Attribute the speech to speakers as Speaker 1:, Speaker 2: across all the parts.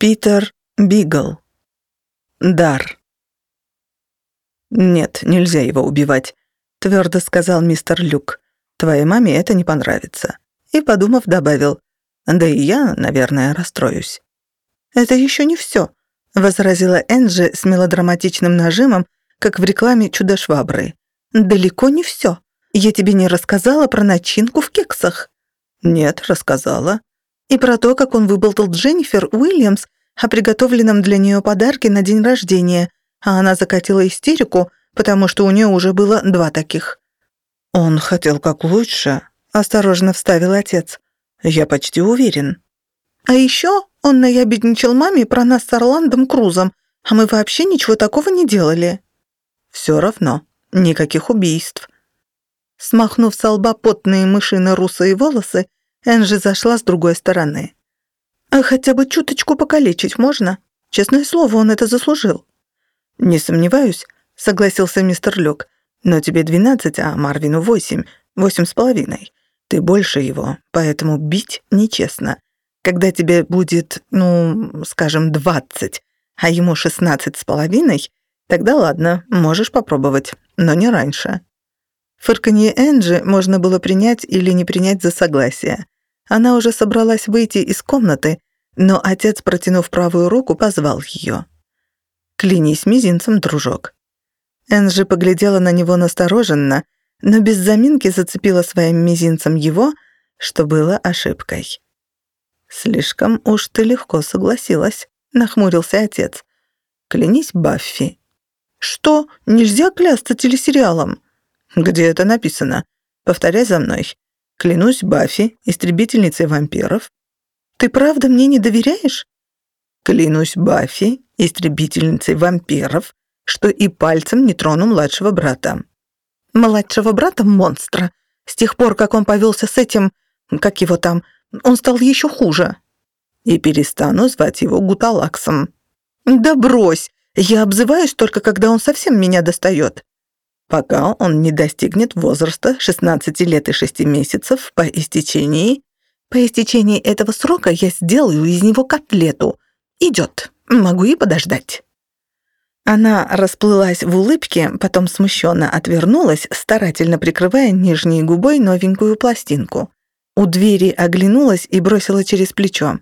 Speaker 1: Питер Бигл. Дар. «Нет, нельзя его убивать», — твердо сказал мистер Люк. «Твоей маме это не понравится». И, подумав, добавил, «Да и я, наверное, расстроюсь».
Speaker 2: «Это еще не все», — возразила Энджи с мелодраматичным нажимом, как в рекламе чудо-швабры. «Далеко не все. Я тебе не рассказала про начинку в кексах».
Speaker 1: «Нет, рассказала
Speaker 2: и про то, как он выболтал Дженнифер Уильямс о приготовленном для нее подарке на день рождения, а она закатила истерику, потому что у нее уже было два таких.
Speaker 1: «Он хотел как лучше», — осторожно вставил отец. «Я почти уверен».
Speaker 2: «А еще он наябедничал маме про нас с Орландом Крузом, а мы вообще ничего такого не делали».
Speaker 1: «Все равно, никаких убийств».
Speaker 2: Смахнув со лба потные мышино-русые волосы, Энжи зашла с другой стороны. «А хотя бы чуточку покалечить можно? Честное слово, он это заслужил».
Speaker 1: «Не сомневаюсь», — согласился мистер Люк. «Но тебе двенадцать, а Марвину восемь, восемь с половиной. Ты больше его, поэтому бить нечестно. Когда тебе будет, ну, скажем, двадцать, а ему шестнадцать с половиной, тогда ладно, можешь попробовать, но не раньше».
Speaker 2: Фырканье Энджи можно было принять или не принять за согласие. Она уже собралась выйти из комнаты, но отец, протянув правую руку, позвал ее. «Клянись мизинцем, дружок». Энджи поглядела на него настороженно, но без заминки зацепила своим мизинцем его, что было ошибкой. «Слишком уж ты легко согласилась», — нахмурился отец. «Клянись, Баффи». «Что? Нельзя клясться телесериалом?»
Speaker 1: «Где это написано? Повторяй за мной. Клянусь Баффи, истребительницей вампиров».
Speaker 2: «Ты правда мне не доверяешь?»
Speaker 1: «Клянусь Баффи, истребительницей вампиров, что и пальцем не трону младшего брата».
Speaker 2: «Младшего брата монстра. С тех пор, как он повелся с этим... Как его там? Он стал еще хуже».
Speaker 1: «И перестану звать его Гуталаксом».
Speaker 2: «Да брось! Я обзываюсь только, когда он совсем меня достает»
Speaker 1: пока он не достигнет возраста 16 лет и 6 месяцев по истечении...
Speaker 2: По истечении этого срока я сделаю из него котлету. Идет. Могу и подождать. Она расплылась в улыбке, потом смущенно отвернулась, старательно прикрывая нижней губой новенькую пластинку. У двери оглянулась и бросила через плечо.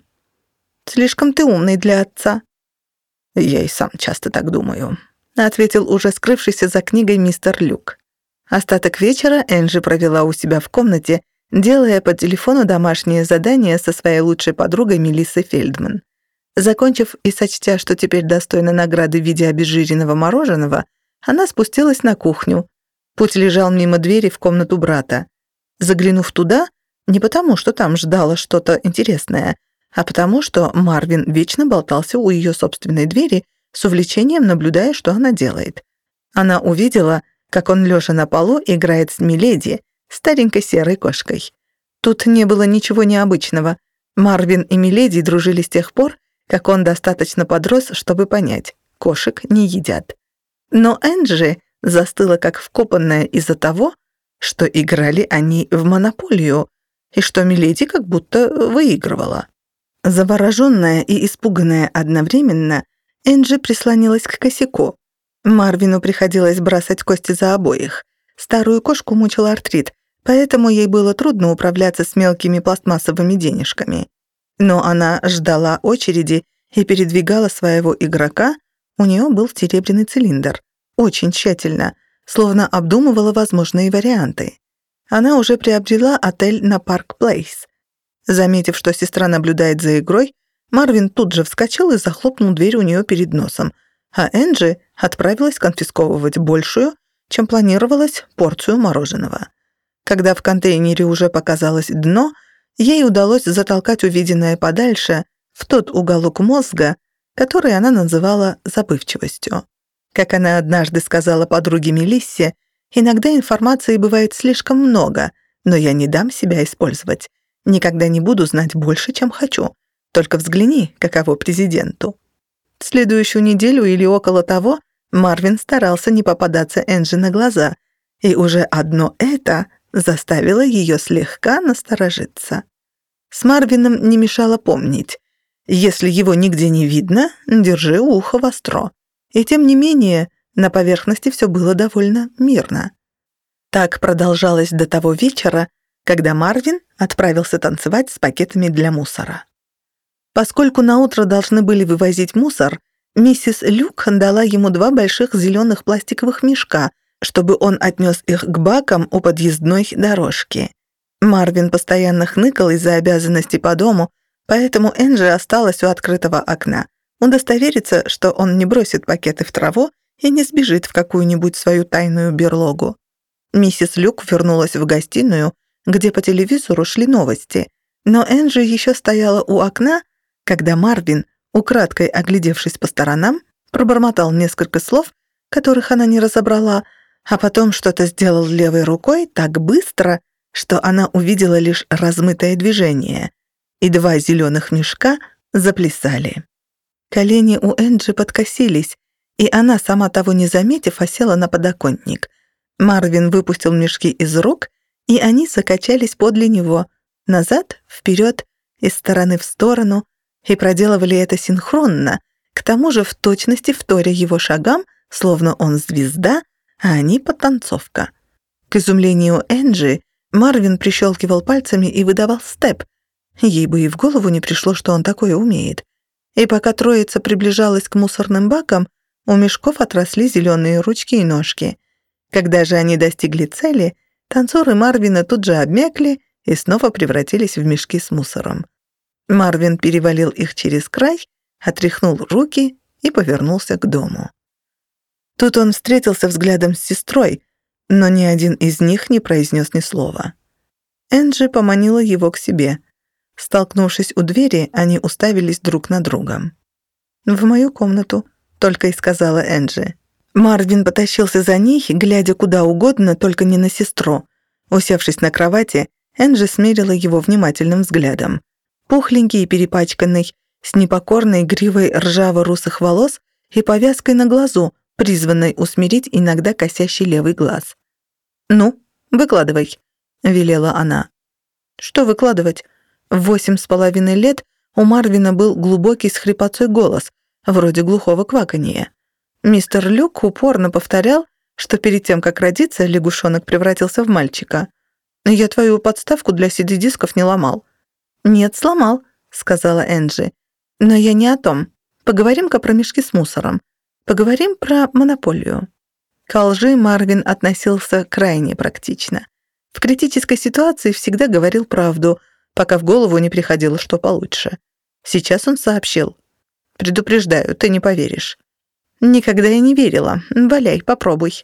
Speaker 2: «Слишком ты умный для отца».
Speaker 1: «Я и сам часто так думаю»,
Speaker 2: ответил уже скрывшийся за книгой мистер Люк. Остаток вечера Энджи провела у себя в комнате, делая по телефону домашнее задание со своей лучшей подругой Мелиссой Фельдман. Закончив и сочтя, что теперь достойна награды в виде обезжиренного мороженого, она спустилась на кухню. Путь лежал мимо двери в комнату брата. Заглянув туда, не потому, что там ждало что-то интересное, а потому, что Марвин вечно болтался у ее собственной двери с увлечением наблюдая, что она делает. Она увидела, как он, лежа на полу, играет с Миледи, старенькой серой кошкой. Тут не было ничего необычного. Марвин и Миледи дружили с тех пор, как он достаточно подрос, чтобы понять, кошек не едят. Но Энджи застыла как вкопанная из-за того, что играли они в монополию, и что Миледи как будто выигрывала. Завороженная и испуганная одновременно, Энджи прислонилась к косяку. Марвину приходилось бросать кости за обоих. Старую кошку мучил артрит, поэтому ей было трудно управляться с мелкими пластмассовыми денежками. Но она ждала очереди и передвигала своего игрока, у нее был серебряный цилиндр. Очень тщательно, словно обдумывала возможные варианты. Она уже приобрела отель на Парк Плейс. Заметив, что сестра наблюдает за игрой, Марвин тут же вскочил и захлопнул дверь у нее перед носом, а Энджи отправилась конфисковывать большую, чем планировалось, порцию мороженого. Когда в контейнере уже показалось дно, ей удалось затолкать увиденное подальше в тот уголок мозга, который она называла забывчивостью. Как она однажды сказала подруге Мелиссе, «Иногда информации бывает слишком много, но я не дам себя использовать. Никогда не буду знать больше, чем хочу. Только взгляни, каково президенту. Следующую неделю или около того Марвин старался не попадаться Энджи на глаза, и уже одно это заставило ее слегка насторожиться. С Марвином не мешало помнить.
Speaker 1: Если его нигде не видно, держи ухо востро. И тем не менее, на поверхности все было довольно мирно. Так продолжалось до того вечера, когда Марвин отправился танцевать с пакетами для мусора. Поскольку на утро должны были вывозить мусор, миссис Люк дала ему два больших зеленых пластиковых мешка, чтобы он отнес их к бакам у подъездной дорожки. Марвин постоянно хныкал из-за обязанностей по дому, поэтому Энджи осталась у открытого окна, удостовериться, что он не бросит пакеты в траву и не сбежит в какую-нибудь свою тайную берлогу. Миссис Люк вернулась в гостиную, где по телевизору шли новости, но Энджи еще стояла у окна, когда Марвин, украдкой оглядевшись по сторонам, пробормотал несколько слов, которых она не разобрала, а потом что-то сделал левой рукой так быстро, что она увидела лишь размытое движение, и два зеленых мешка заплясали. Колени у Энджи подкосились, и она, сама того не заметив, осела на подоконник. Марвин выпустил мешки из рук, и они закачались подле него, назад, вперед, из стороны в сторону, и проделывали это синхронно, к тому же в точности вторя его шагам, словно он звезда, а они подтанцовка. К изумлению Энджи, Марвин прищелкивал пальцами и выдавал степ. Ей бы и в голову не пришло, что он такое умеет. И пока троица приближалась к мусорным бакам, у мешков отросли зеленые ручки и ножки. Когда же они достигли цели, танцоры Марвина тут же обмякли и снова превратились в мешки с мусором. Марвин перевалил их через край, отряхнул руки и повернулся к дому. Тут он встретился взглядом с сестрой, но ни один из них не произнес ни слова. Энджи поманила его к себе. Столкнувшись у двери, они уставились друг на друга. «В мою комнату», — только и сказала Энджи. Марвин потащился за ней, глядя куда угодно, только не на сестру. Усевшись на кровати, Энджи смерила его внимательным взглядом. Пухленький и перепачканный, с непокорной гривой ржаво-русых волос и повязкой на глазу, призванной усмирить иногда косящий левый глаз. «Ну, выкладывай», — велела она. «Что выкладывать?» В восемь с половиной лет у Марвина был глубокий с хрипотцой голос, вроде глухого кваканья. Мистер Люк упорно повторял, что перед тем, как родиться, лягушонок превратился в мальчика. «Я твою подставку для CD-дисков не ломал». «Нет, сломал», — сказала Энджи. «Но я не о том. Поговорим-ка про мешки с мусором. Поговорим про монополию». К лжи Марвин относился крайне практично. В критической ситуации всегда говорил правду, пока в голову не приходило что получше. Сейчас он сообщил. «Предупреждаю, ты не поверишь». «Никогда я не верила. Валяй, попробуй».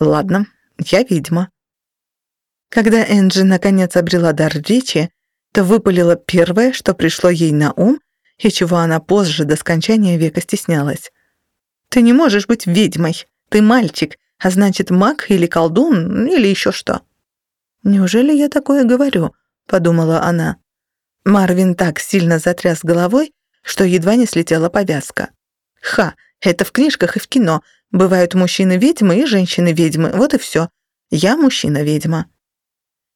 Speaker 1: «Ладно, я ведьма». Когда Энджи наконец обрела дар речи, то выпалила первое, что пришло ей на ум, и чего она позже до скончания века стеснялась. «Ты не можешь быть ведьмой. Ты мальчик, а значит маг или колдун, или еще что». «Неужели я такое говорю?» — подумала она. Марвин так сильно затряс головой, что едва не слетела повязка. «Ха, это в книжках и в кино. Бывают мужчины-ведьмы и женщины-ведьмы, вот и все. Я мужчина-ведьма».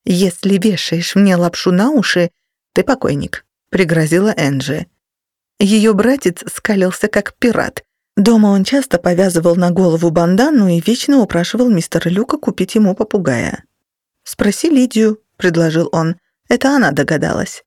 Speaker 1: «Если вешаешь мне лапшу на уши, ты покойник», — пригрозила Энджи. Ее братец скалился как пират. Дома он часто повязывал на голову бандану и вечно упрашивал мистера Люка купить ему попугая. «Спроси Лидию», — предложил он. Это она догадалась.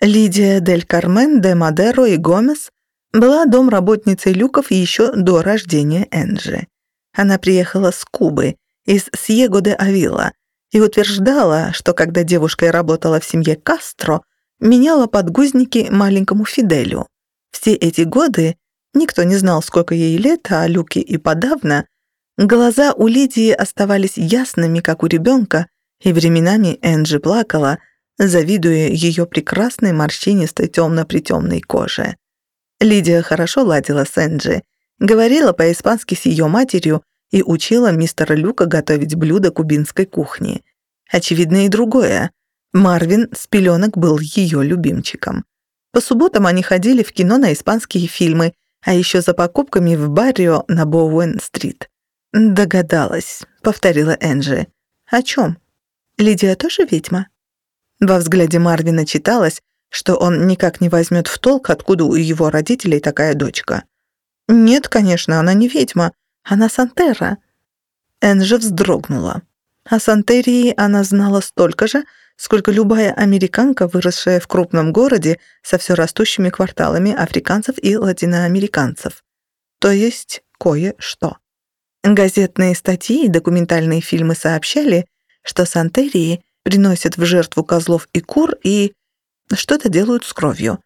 Speaker 1: Лидия Дель Кармен де Мадеро и Гомес была домработницей Люков еще до рождения Энджи. Она приехала с Кубы, из Сьего де Авила, и утверждала, что когда девушка работала в семье Кастро, меняла подгузники маленькому Фиделю. Все эти годы Никто не знал, сколько ей лет, а Люке и подавно. Глаза у Лидии оставались ясными, как у ребенка, и временами Энджи плакала, завидуя ее прекрасной морщинистой темно-притемной коже. Лидия хорошо ладила с Энджи, говорила по-испански с ее матерью и учила мистера Люка готовить блюда кубинской кухни. Очевидно и другое. Марвин с пеленок был ее любимчиком. По субботам они ходили в кино на испанские фильмы а еще за покупками в Баррио на Боуэн-стрит. «Догадалась», — повторила Энджи. «О чем? Лидия тоже ведьма?» Во взгляде Марвина читалось, что он никак не возьмет в толк, откуда у его родителей такая дочка. «Нет, конечно, она не ведьма. Она Сантера». Энджи вздрогнула. О Сантерии она знала столько же, сколько любая американка, выросшая в крупном городе со все растущими кварталами африканцев и латиноамериканцев. То есть кое-что. Газетные статьи и документальные фильмы сообщали, что Сантерии приносят в жертву козлов и кур и что-то делают с кровью.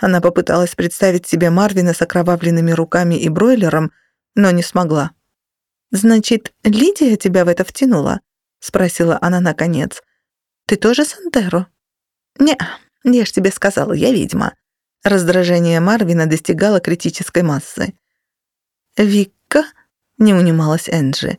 Speaker 1: Она попыталась представить себе Марвина с окровавленными руками и бройлером, но не смогла. «Значит, Лидия тебя в это втянула?» — спросила она наконец. «Ты тоже Сантеро?» «Не, я ж тебе сказала, я ведьма». Раздражение Марвина достигало критической массы. «Викка?» — не унималась Энджи.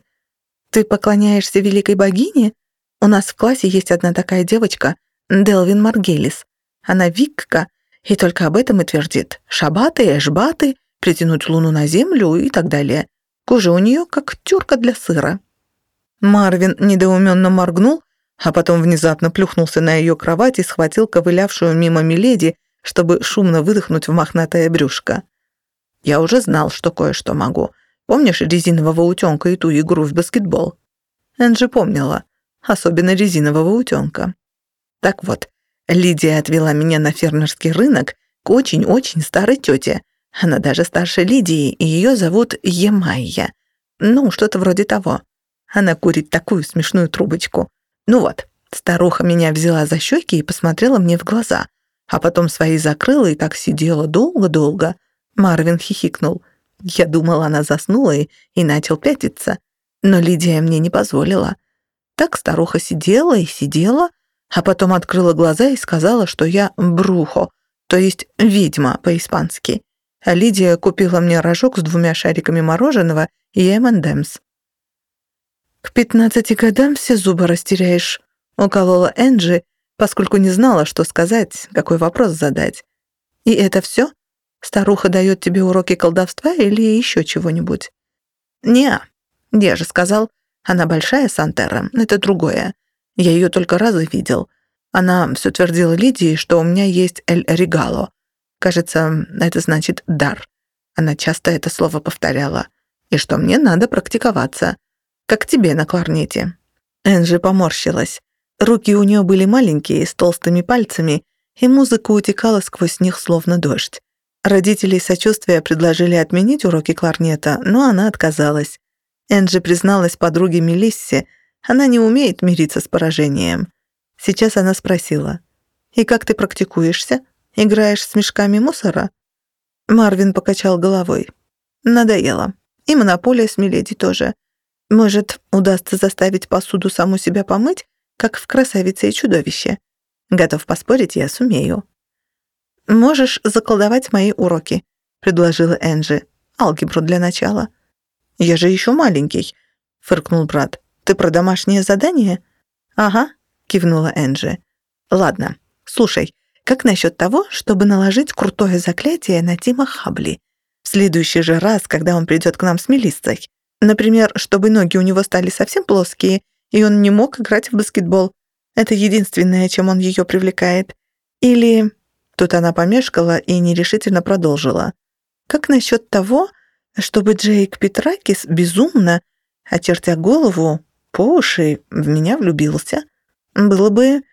Speaker 1: «Ты поклоняешься великой богине? У нас в классе есть одна такая девочка, Делвин Маргелис. Она Викка, и только об этом и твердит. Шабаты, эшбаты, притянуть луну на землю и так далее. Кожа у нее как тюрка для сыра». Марвин недоуменно моргнул, а потом внезапно плюхнулся на ее кровать и схватил ковылявшую мимо Миледи, чтобы шумно выдохнуть в мохнатое брюшко. «Я уже знал, что кое-что могу. Помнишь резинового утенка и ту игру в баскетбол?» Энджи помнила, особенно резинового утенка. Так вот, Лидия отвела меня на фермерский рынок к очень-очень старой тете. Она даже старше Лидии, и ее зовут Емайя. Ну, что-то вроде того. Она курит такую смешную трубочку. Ну вот, старуха меня взяла за щеки и посмотрела мне в глаза, а потом свои закрыла и так сидела долго-долго. Марвин хихикнул. Я думала, она заснула и, и начал пятиться. Но Лидия мне не позволила. Так старуха сидела и сидела, а потом открыла глаза и сказала, что я брухо, то есть ведьма по-испански. А Лидия купила мне рожок с двумя шариками мороженого и M&M's. «К пятнадцати годам все зубы растеряешь», — уколола Энджи, поскольку не знала, что сказать, какой вопрос задать. «И это все? Старуха дает тебе уроки колдовства или еще чего-нибудь?» «Не, я же сказал, она большая Сантера, это другое. Я ее только разы видел. Она все твердила Лидии, что у меня есть «эль регало». Кажется, это значит «дар». Она часто это слово повторяла. И что мне надо практиковаться. Как тебе на кларнете. Энджи поморщилась. Руки у нее были маленькие, с толстыми пальцами, и музыка утекала сквозь них словно дождь. Родители сочувствия предложили отменить уроки кларнета, но она отказалась. Энджи призналась подруге Мелиссе, она не умеет мириться с поражением. Сейчас она спросила, «И как ты практикуешься? Играешь с мешками мусора?» Марвин покачал головой. «Надоело. И монополия с Миледи тоже. Может, удастся заставить посуду саму себя помыть, как в «Красавице и чудовище». Готов поспорить, я сумею. «Можешь заколдовать мои уроки», — предложила Энджи. «Алгебру для начала». «Я же еще маленький», — фыркнул брат. «Ты про домашнее задание?» «Ага», — кивнула Энджи. «Ладно, слушай, как насчет того, чтобы наложить крутое заклятие на Тима Хабли? В следующий же раз, когда он придет к нам с Мелиссой. Например, чтобы ноги у него стали совсем плоские, и он не мог играть в баскетбол. Это единственное, чем он ее привлекает. Или...» Тут она помешкала и нерешительно продолжила. «Как насчет того, чтобы Джейк Петракис безумно, очертя голову, по уши в меня влюбился. Было бы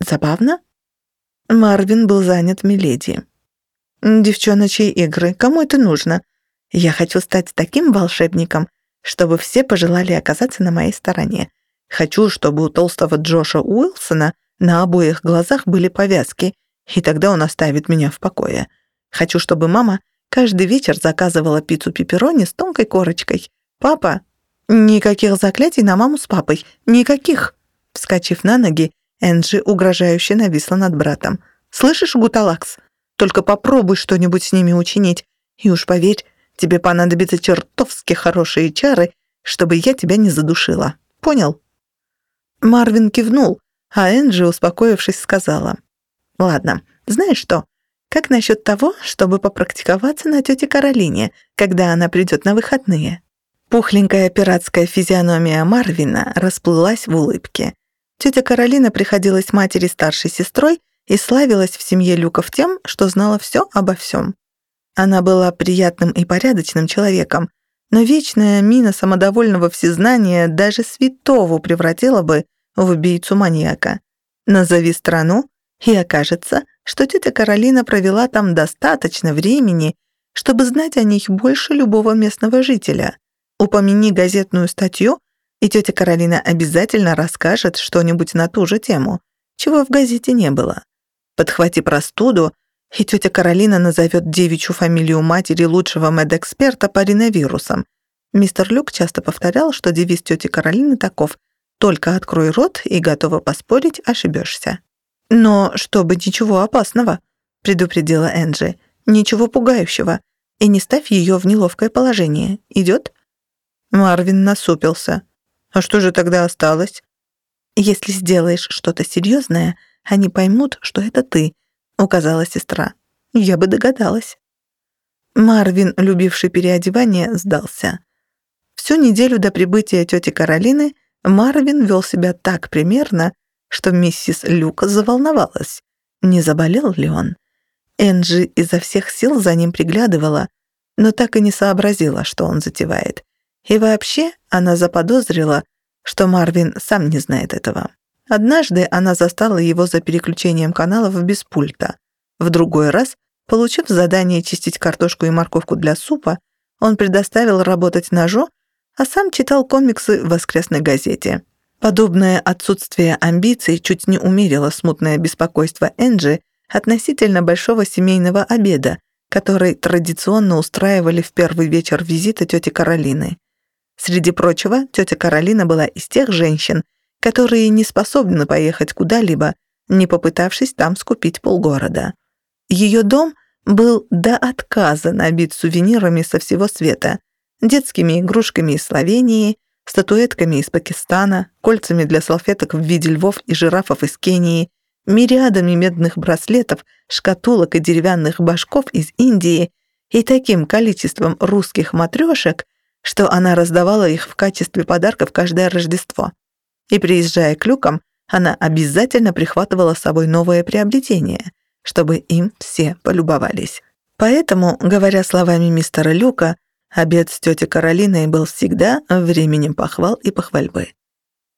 Speaker 1: забавно. Марвин был занят Миледи. «Девчоночьи игры, кому это нужно? Я хочу стать таким волшебником, чтобы все пожелали оказаться на моей стороне. Хочу, чтобы у толстого Джоша Уилсона на обоих глазах были повязки, и тогда он оставит меня в покое. Хочу, чтобы мама каждый вечер заказывала пиццу пепперони с тонкой корочкой. Папа «Никаких заклятий на маму с папой! Никаких!» Вскочив на ноги, Энджи угрожающе нависла над братом. «Слышишь, Гуталакс? Только попробуй что-нибудь с ними учинить, и уж поверь, тебе понадобятся чертовски хорошие чары, чтобы я тебя не задушила. Понял?» Марвин кивнул, а Энджи, успокоившись, сказала. «Ладно, знаешь что? Как насчет того, чтобы попрактиковаться на тете Каролине, когда она придет на выходные?» Пухленькая пиратская физиономия Марвина расплылась в улыбке. Тетя Каролина приходилась матери старшей сестрой
Speaker 2: и славилась в семье Люков тем, что знала все обо всем. Она была приятным и порядочным человеком, но вечная мина самодовольного всезнания даже святого превратила бы в убийцу-маньяка. Назови страну, и окажется, что тетя Каролина провела там достаточно времени, чтобы знать о них больше любого местного жителя. Упомяни газетную статью, и тетя Каролина обязательно расскажет что-нибудь на ту же тему, чего в газете не было. Подхвати простуду, и тетя Каролина назовет девичью фамилию матери лучшего медэксперта по риновирусам. Мистер Люк часто повторял, что девиз тети Каролины таков «Только открой рот и готова поспорить, ошибешься». «Но чтобы ничего опасного», — предупредила Энджи. «Ничего пугающего. И не ставь ее в неловкое положение. Идет?» Марвин насупился. «А что же тогда осталось?» «Если сделаешь что-то серьезное, они поймут, что это ты», — указала сестра. «Я бы догадалась». Марвин, любивший переодевание, сдался. Всю неделю до прибытия тети Каролины Марвин вел себя так примерно, что миссис Люк заволновалась. Не заболел ли он? Энджи изо всех сил за ним приглядывала, но так и не сообразила, что он затевает. И вообще она заподозрила, что Марвин сам не знает этого. Однажды она застала его за переключением каналов без пульта. В другой раз, получив задание чистить картошку и морковку для супа, он предоставил работать ножу, а сам читал комиксы в воскресной газете. Подобное отсутствие амбиций чуть не умерило смутное беспокойство Энджи относительно большого семейного обеда, который традиционно устраивали в первый вечер визита тети Каролины. Среди прочего, тетя Каролина была из тех женщин, которые не способны поехать куда-либо, не попытавшись там скупить полгорода. Ее дом был до отказа набит сувенирами со всего света, детскими игрушками из Словении — статуэтками из Пакистана, кольцами для салфеток в виде львов и жирафов из Кении, мириадами медных браслетов, шкатулок и деревянных башков из Индии и таким количеством русских матрешек, что она раздавала их в качестве подарков каждое Рождество. И приезжая к люкам, она обязательно прихватывала с собой новое приобретение, чтобы им все полюбовались. Поэтому, говоря словами мистера Люка, Обед с тетей Каролиной был всегда временем похвал и похвальбы.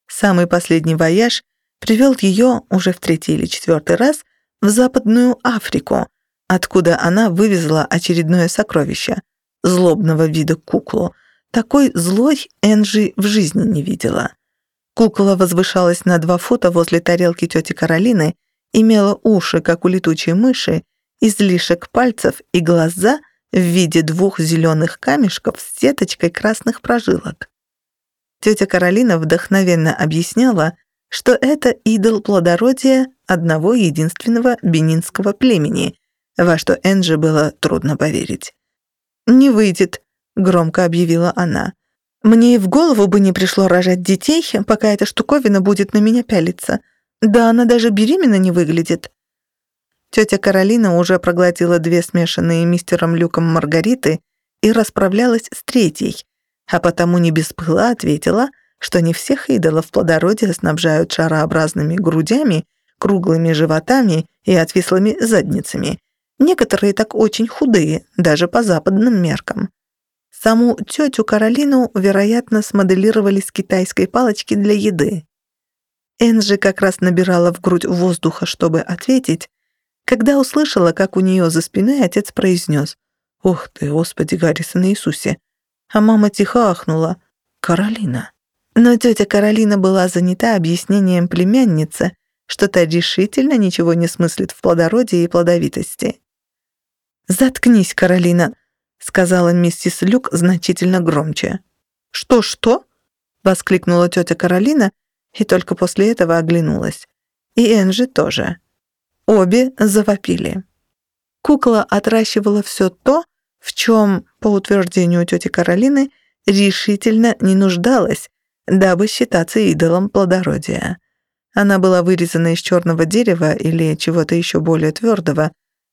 Speaker 2: Самый последний вояж привел ее уже в третий или четвертый раз в Западную Африку, откуда она вывезла очередное сокровище — злобного вида куклу. Такой злой Энджи в жизни не видела. Кукла возвышалась на два фута возле тарелки тети Каролины, имела уши, как у летучей мыши, излишек пальцев и глаза — в виде двух зеленых камешков с сеточкой красных прожилок. Тетя Каролина вдохновенно объясняла, что это идол плодородия одного единственного бенинского племени, во что Энджи было трудно поверить. «Не выйдет», — громко объявила она. «Мне и в голову бы не пришло рожать детей, пока эта штуковина будет на меня пялиться. Да она даже беременна не выглядит». Тетя Каролина уже проглотила две смешанные мистером Люком Маргариты и расправлялась с третьей, а потому не без пыла ответила, что не всех идолов плодородия снабжают шарообразными грудями, круглыми животами и отвислыми задницами. Некоторые так очень худые, даже по западным меркам. Саму тетю Каролину, вероятно, смоделировали с китайской палочки для еды. Энджи как раз набирала в грудь воздуха, чтобы ответить, когда услышала, как у нее за спиной отец произнес «Ух ты, Господи, Гаррисон Иисусе!» А мама тихо ахнула «Каролина». Но тетя Каролина была занята объяснением племяннице, что та решительно ничего не смыслит в плодородии и плодовитости. «Заткнись, Каролина», — сказала миссис Люк значительно громче. «Что-что?» — воскликнула тетя Каролина и только после этого оглянулась. И Энджи тоже. Обе завопили. Кукла отращивала все то, в чем, по утверждению тети Каролины, решительно не нуждалась, дабы считаться идолом плодородия. Она была вырезана из черного дерева или чего-то еще более твердого,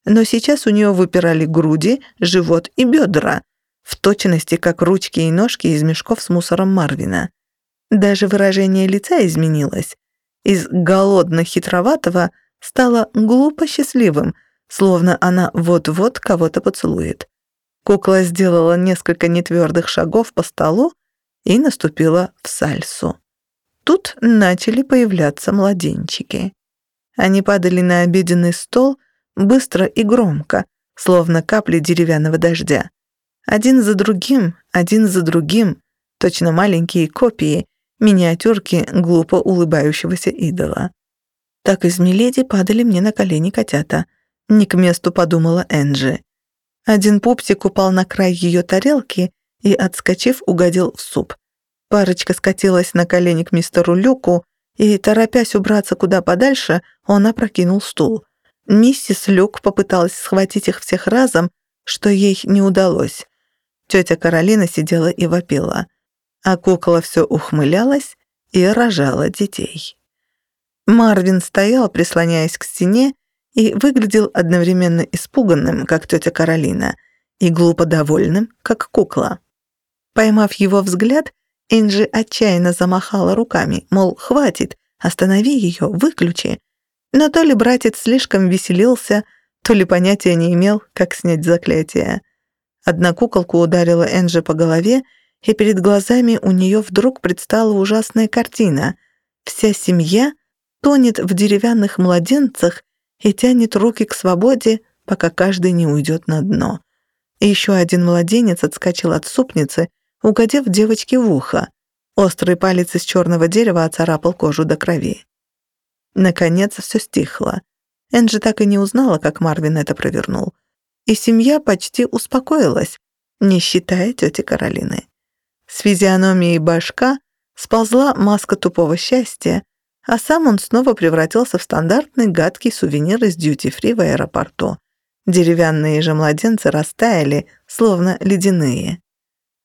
Speaker 2: но сейчас у нее выпирали груди, живот и бедра, в точности как ручки и ножки из мешков с мусором Марвина. Даже выражение лица изменилось. Из голодно-хитроватого стало глупо счастливым, словно она вот-вот кого-то поцелует. Кукла сделала несколько нетвердых шагов по столу и наступила в сальсу. Тут начали появляться младенчики. Они падали на обеденный стол быстро и громко, словно капли деревянного дождя. Один за другим, один за другим, точно маленькие копии, миниатюрки глупо улыбающегося идола. Так из Миледи падали мне на колени котята. Не к месту подумала Энджи. Один пупсик упал на край ее тарелки и, отскочив, угодил в суп. Парочка скатилась на колени к мистеру Люку, и, торопясь убраться куда подальше, он опрокинул стул. Миссис Люк попыталась схватить их всех разом, что ей не удалось. Тетя Каролина сидела и вопила, а кукла все ухмылялась и рожала детей. Марвин стоял, прислоняясь к стене, и выглядел одновременно испуганным, как тетя Каролина, и глупо довольным, как кукла. Поймав его взгляд, Энджи отчаянно замахала руками, мол, хватит, останови ее, выключи. Но то ли братец слишком веселился, то ли понятия не имел, как снять заклятие. Одна куколка ударила Энджи по голове, и перед глазами у нее вдруг предстала ужасная картина. Вся семья тонет в деревянных младенцах и тянет руки к свободе, пока каждый не уйдет на дно. И еще один младенец отскочил от супницы, угодив девочке в ухо. Острый палец из черного дерева оцарапал кожу до крови. Наконец все стихло. Энджи так и не узнала, как Марвин это провернул. И семья почти успокоилась, не считая тети Каролины. С физиономией башка сползла маска тупого счастья, а сам он снова превратился в стандартный гадкий сувенир из дьюти-фри в аэропорту. Деревянные же младенцы растаяли, словно ледяные.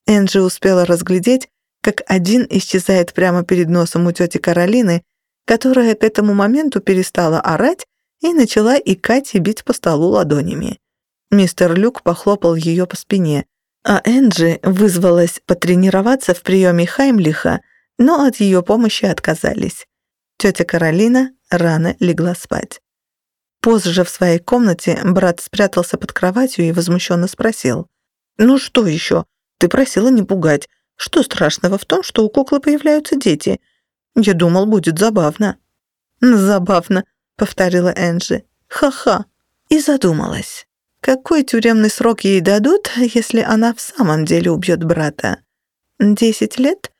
Speaker 2: Энджи успела разглядеть, как один исчезает прямо перед носом у тети Каролины, которая к этому моменту перестала орать и начала икать и бить по столу ладонями. Мистер Люк похлопал ее по спине, а Энджи вызвалась потренироваться в приеме Хаймлиха, но от ее помощи отказались. Тетя Каролина рано легла спать. Позже в своей комнате брат спрятался под кроватью и возмущенно спросил. «Ну что еще? Ты просила не пугать. Что страшного в том, что у куклы появляются дети? Я думал, будет забавно». «Забавно», — повторила Энджи. «Ха-ха». И задумалась. Какой тюремный срок ей дадут, если она в самом деле убьет брата? Десять лет?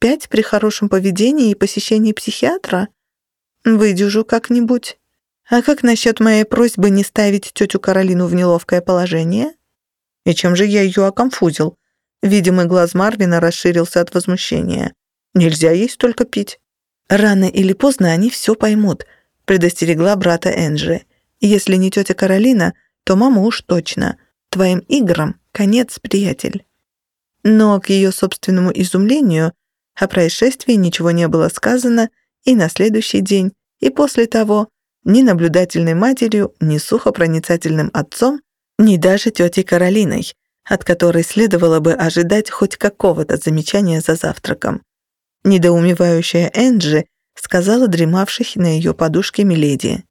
Speaker 2: Пять при хорошем поведении и посещении психиатра? Выдержу как-нибудь. А как насчет моей просьбы не ставить тетю Каролину в неловкое положение? И чем же я ее оконфузил? Видимый глаз Марвина расширился от возмущения. Нельзя ей столько пить. Рано или поздно они все поймут, предостерегла брата Энджи. Если не тетя Каролина, то мама уж точно. Твоим играм конец, приятель. Но к ее собственному изумлению о происшествии ничего не было сказано и на следующий день, и после того ни наблюдательной матерью, ни сухопроницательным отцом, ни даже тетей Каролиной, от которой следовало бы ожидать хоть какого-то замечания за завтраком. Недоумевающая Энджи сказала дремавшей на ее подушке Миледи.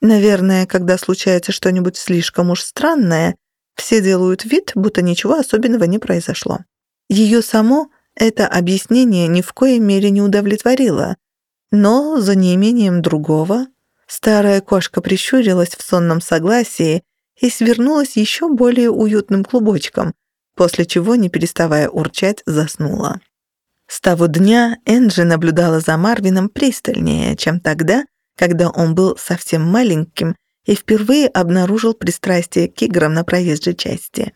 Speaker 2: «Наверное, когда случается что-нибудь слишком уж странное, все делают вид, будто ничего особенного не произошло». Ее само это объяснение ни в коей мере не удовлетворило, но за неимением другого старая кошка прищурилась в сонном согласии и свернулась еще более уютным клубочком, после чего, не переставая урчать, заснула. С того дня Энджи наблюдала за Марвином пристальнее, чем тогда, когда он был совсем маленьким и впервые обнаружил пристрастие к играм на проезжей части.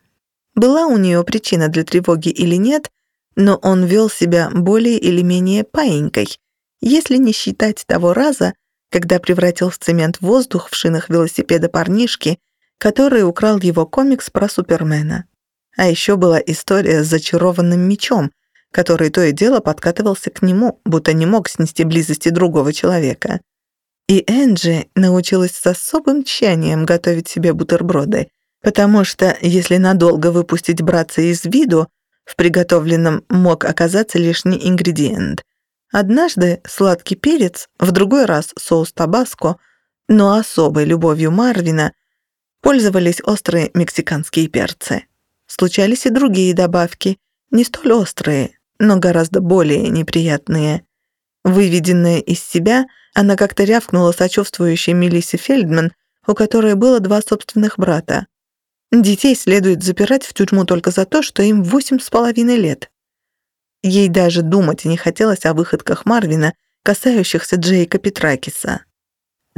Speaker 2: Была у нее причина для тревоги или нет, но он вел себя более или менее паинькой, если не считать того раза, когда превратил в цемент воздух в шинах велосипеда парнишки который украл его комикс про Супермена. А еще была история с зачарованным мечом, который то и дело подкатывался к нему, будто не мог снести близости другого человека. И Энджи научилась с особым тщанием готовить себе бутерброды, потому что если надолго выпустить братца из виду, в приготовленном мог оказаться лишний ингредиент. Однажды сладкий перец, в другой раз соус табаско — Но особой любовью Марвина пользовались острые мексиканские перцы. Случались и другие добавки, не столь острые, но гораздо более неприятные. Выведенная из себя, она как-то рявкнула сочувствующей Мелиссе Фельдман, у которой было два собственных брата. Детей следует запирать в тюрьму только за то, что им восемь с половиной лет. Ей даже думать не хотелось о выходках Марвина, касающихся Джейка Петракиса.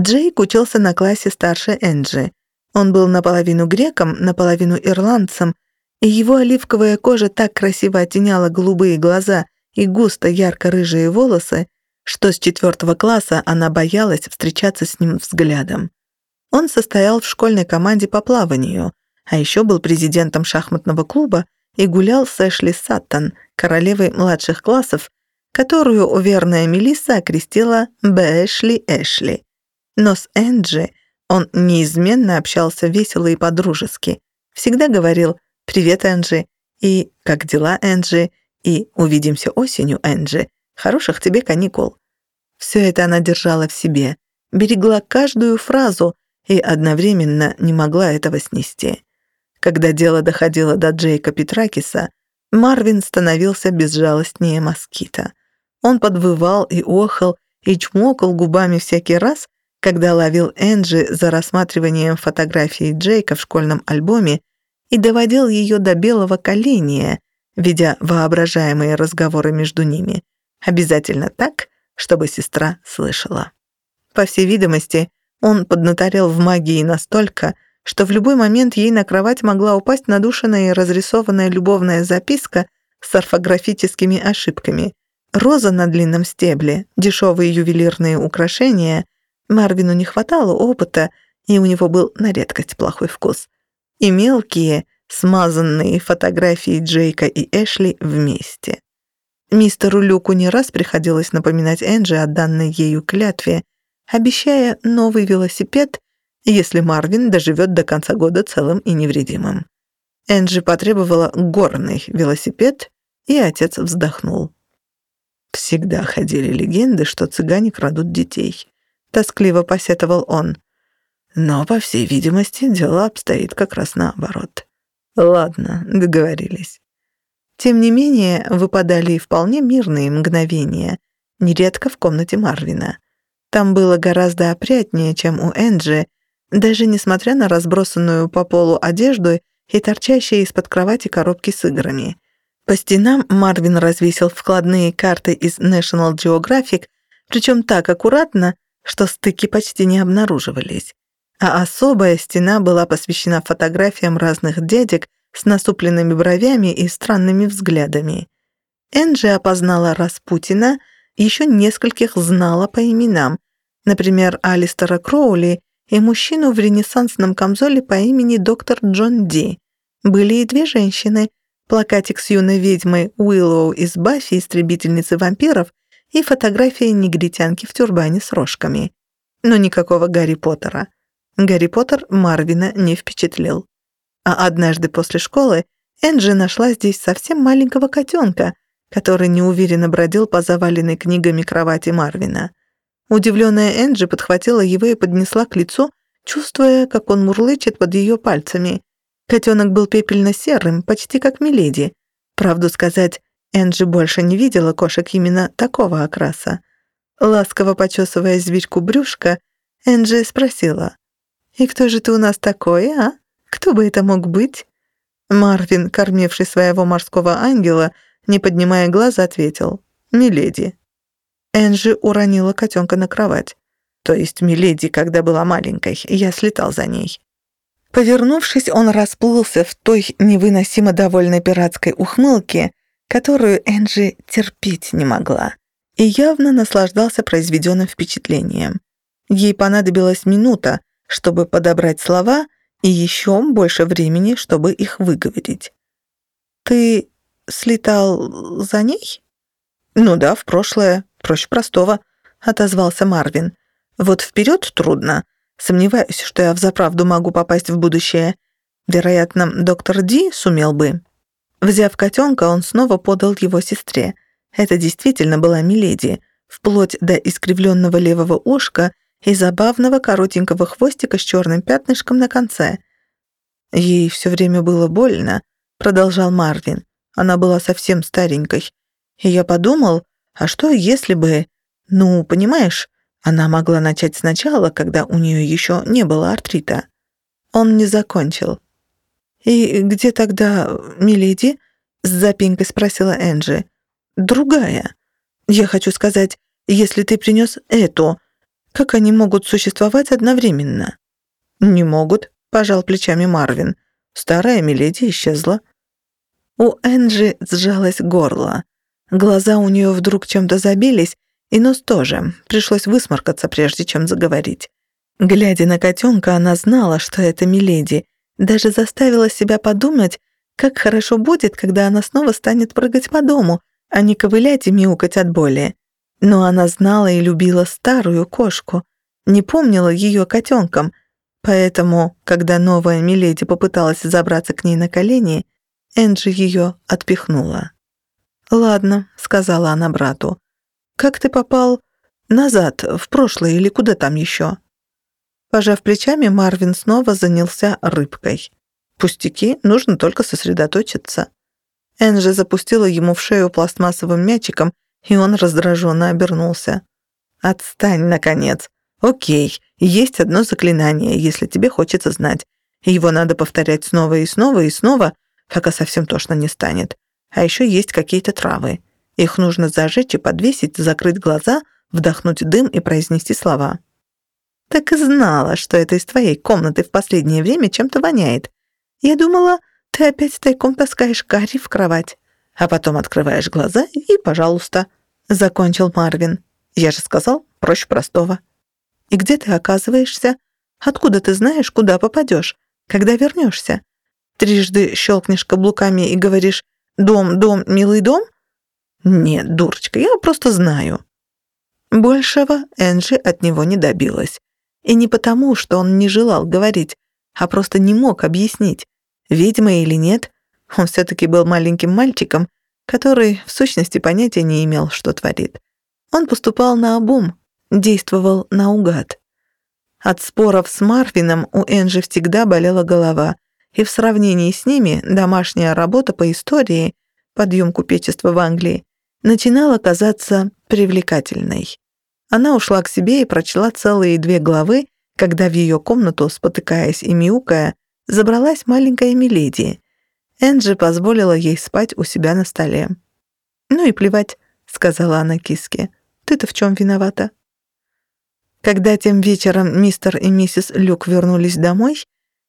Speaker 2: Джейк учился на классе старше Энджи. Он был наполовину греком, наполовину ирландцем, его оливковая кожа так красиво оттеняла голубые глаза и густо ярко-рыжие волосы, что с четвертого класса она боялась встречаться с ним взглядом. Он состоял в школьной команде по плаванию, а еще был президентом шахматного клуба и гулял с Эшли Саттон, королевой младших классов, которую уверенная Мелисса окрестила Бэшли Эшли. Но с Энджи он неизменно общался весело и подружески. Всегда говорил «Привет, Энджи» и «Как дела, Энджи?» и «Увидимся осенью, Энджи. Хороших тебе каникул». Все это она держала в себе, берегла каждую фразу и одновременно не могла этого снести. Когда дело доходило до Джейка Петракиса, Марвин становился безжалостнее москита. Он подвывал и охал, и чмокал губами всякий раз, когда ловил Энджи за рассматриванием фотографии Джейка в школьном альбоме и доводил ее до белого коленя, ведя воображаемые разговоры между ними, обязательно так, чтобы сестра слышала. По всей видимости, он поднаторел в магии настолько, что в любой момент ей на кровать могла упасть надушенная и разрисованная любовная записка с орфографическими ошибками, роза на длинном стебле, дешевые ювелирные украшения, Марвину не хватало опыта, и у него был на редкость плохой вкус. И мелкие, смазанные фотографии Джейка и Эшли вместе. Мистеру Люку не раз приходилось напоминать Энджи о данной ею клятве, обещая новый велосипед, если Марвин доживет до конца года целым и невредимым. Энджи потребовала горный велосипед, и отец вздохнул. Всегда ходили легенды, что цыгане крадут детей тоскливо посетовал он. Но, по всей видимости, дело обстоит как раз наоборот. Ладно, договорились. Тем не менее, выпадали и вполне мирные мгновения, нередко в комнате Марвина. Там было гораздо опрятнее, чем у Энджи, даже несмотря на разбросанную по полу одежду и торчащие из-под кровати коробки с играми. По стенам Марвин развесил вкладные карты из National Geographic, причем так аккуратно, что стыки почти не обнаруживались, а особая стена была посвящена фотографиям разных дядек с насупленными бровями и странными взглядами. Энджи опознала Распутина, еще нескольких знала по именам, например, Алистера Кроули и мужчину в ренессансном камзоле по имени доктор Джон Ди. Были и две женщины, плакатик с юной ведьмой Уиллоу из Баффи, истребительницы вампиров, и фотография негритянки в тюрбане с рожками. Но никакого Гарри Поттера. Гарри Поттер Марвина не впечатлил. А однажды после школы Энджи нашла здесь совсем маленького котенка, который неуверенно бродил по заваленной книгами кровати Марвина. Удивленная Энджи подхватила его и поднесла к лицу, чувствуя, как он мурлычет под ее пальцами. Котенок был пепельно-серым, почти как Миледи. Правду сказать, Энджи больше не видела кошек именно такого окраса. Ласково почесывая зверьку брюшка, Энджи спросила, «И кто же ты у нас такой, а? Кто бы это мог быть?» Марвин, кормивший своего морского ангела, не поднимая глаз, ответил, «Миледи». Энджи уронила котенка на кровать. То есть Миледи, когда была маленькой, я слетал за ней. Повернувшись, он расплылся в той невыносимо довольной пиратской ухмылке, которую Энджи терпеть не могла, и явно наслаждался произведенным впечатлением. Ей понадобилась минута, чтобы подобрать слова, и еще больше времени, чтобы их выговорить. «Ты слетал за ней?» «Ну да, в прошлое. Проще простого», — отозвался Марвин. «Вот вперед трудно. Сомневаюсь, что я взаправду могу попасть в будущее. Вероятно, доктор Ди сумел бы». Взяв котенка, он снова подал его сестре. Это действительно была Миледи, вплоть до искривленного левого ушка и забавного коротенького хвостика с черным пятнышком на конце. Ей все время было больно, продолжал Марвин. Она была совсем старенькой. И я подумал, а что если бы... Ну, понимаешь, она могла начать сначала, когда у нее еще не было артрита. Он не закончил. «И где тогда Миледи?» — с запинкой спросила Энджи. «Другая. Я хочу сказать, если ты принес эту, как они могут существовать одновременно?» «Не могут», — пожал плечами Марвин. «Старая Миледи исчезла». У Энджи сжалось горло. Глаза у нее вдруг чем-то забились, и нос тоже. Пришлось высморкаться, прежде чем заговорить. Глядя на котенка, она знала, что это Миледи, даже заставила себя подумать, как хорошо будет, когда она снова станет прыгать по дому, а не ковылять и мяукать от боли. Но она знала и любила старую кошку, не помнила ее котенком, поэтому, когда новая Миледи попыталась забраться к ней на колени, Энджи ее отпихнула. «Ладно», — сказала она брату. «Как ты попал назад, в прошлое или куда там еще?» Пожав плечами, Марвин снова занялся рыбкой. Пустяки, нужно только сосредоточиться. Энджи запустила ему в шею пластмассовым мячиком, и он раздраженно обернулся. «Отстань, наконец. Окей, есть одно заклинание, если тебе хочется знать. Его надо повторять снова и снова и снова, пока совсем тошно не станет. А еще есть какие-то травы. Их нужно зажечь и подвесить, закрыть глаза, вдохнуть дым и произнести слова. Так и знала, что это из твоей комнаты в последнее время чем-то воняет. Я думала, ты опять тайком таскаешь Гарри в кровать. А потом открываешь глаза и, пожалуйста, закончил Марвин. Я же сказал, проще простого. И где ты оказываешься? Откуда ты знаешь, куда попадешь? Когда вернешься? Трижды щелкнешь каблуками и говоришь «Дом, дом, милый дом?» Нет, дурочка, я просто знаю. Большего Энджи от него не добилась. И не потому, что он не желал говорить, а просто не мог объяснить, ведьма или нет, он все-таки был маленьким мальчиком, который в сущности понятия не имел, что творит. Он поступал на обум, действовал наугад. От споров с Марвином у Энджи всегда болела голова, и в сравнении с ними домашняя работа по истории, подъем купечества в Англии, начинала казаться привлекательной. Она ушла к себе и прочла целые две главы, когда в ее комнату, спотыкаясь и мяукая, забралась маленькая Миледи. Энджи позволила ей спать у себя на столе. «Ну и плевать», — сказала она киске. «Ты-то в чем виновата?» Когда тем вечером мистер и миссис Люк вернулись домой,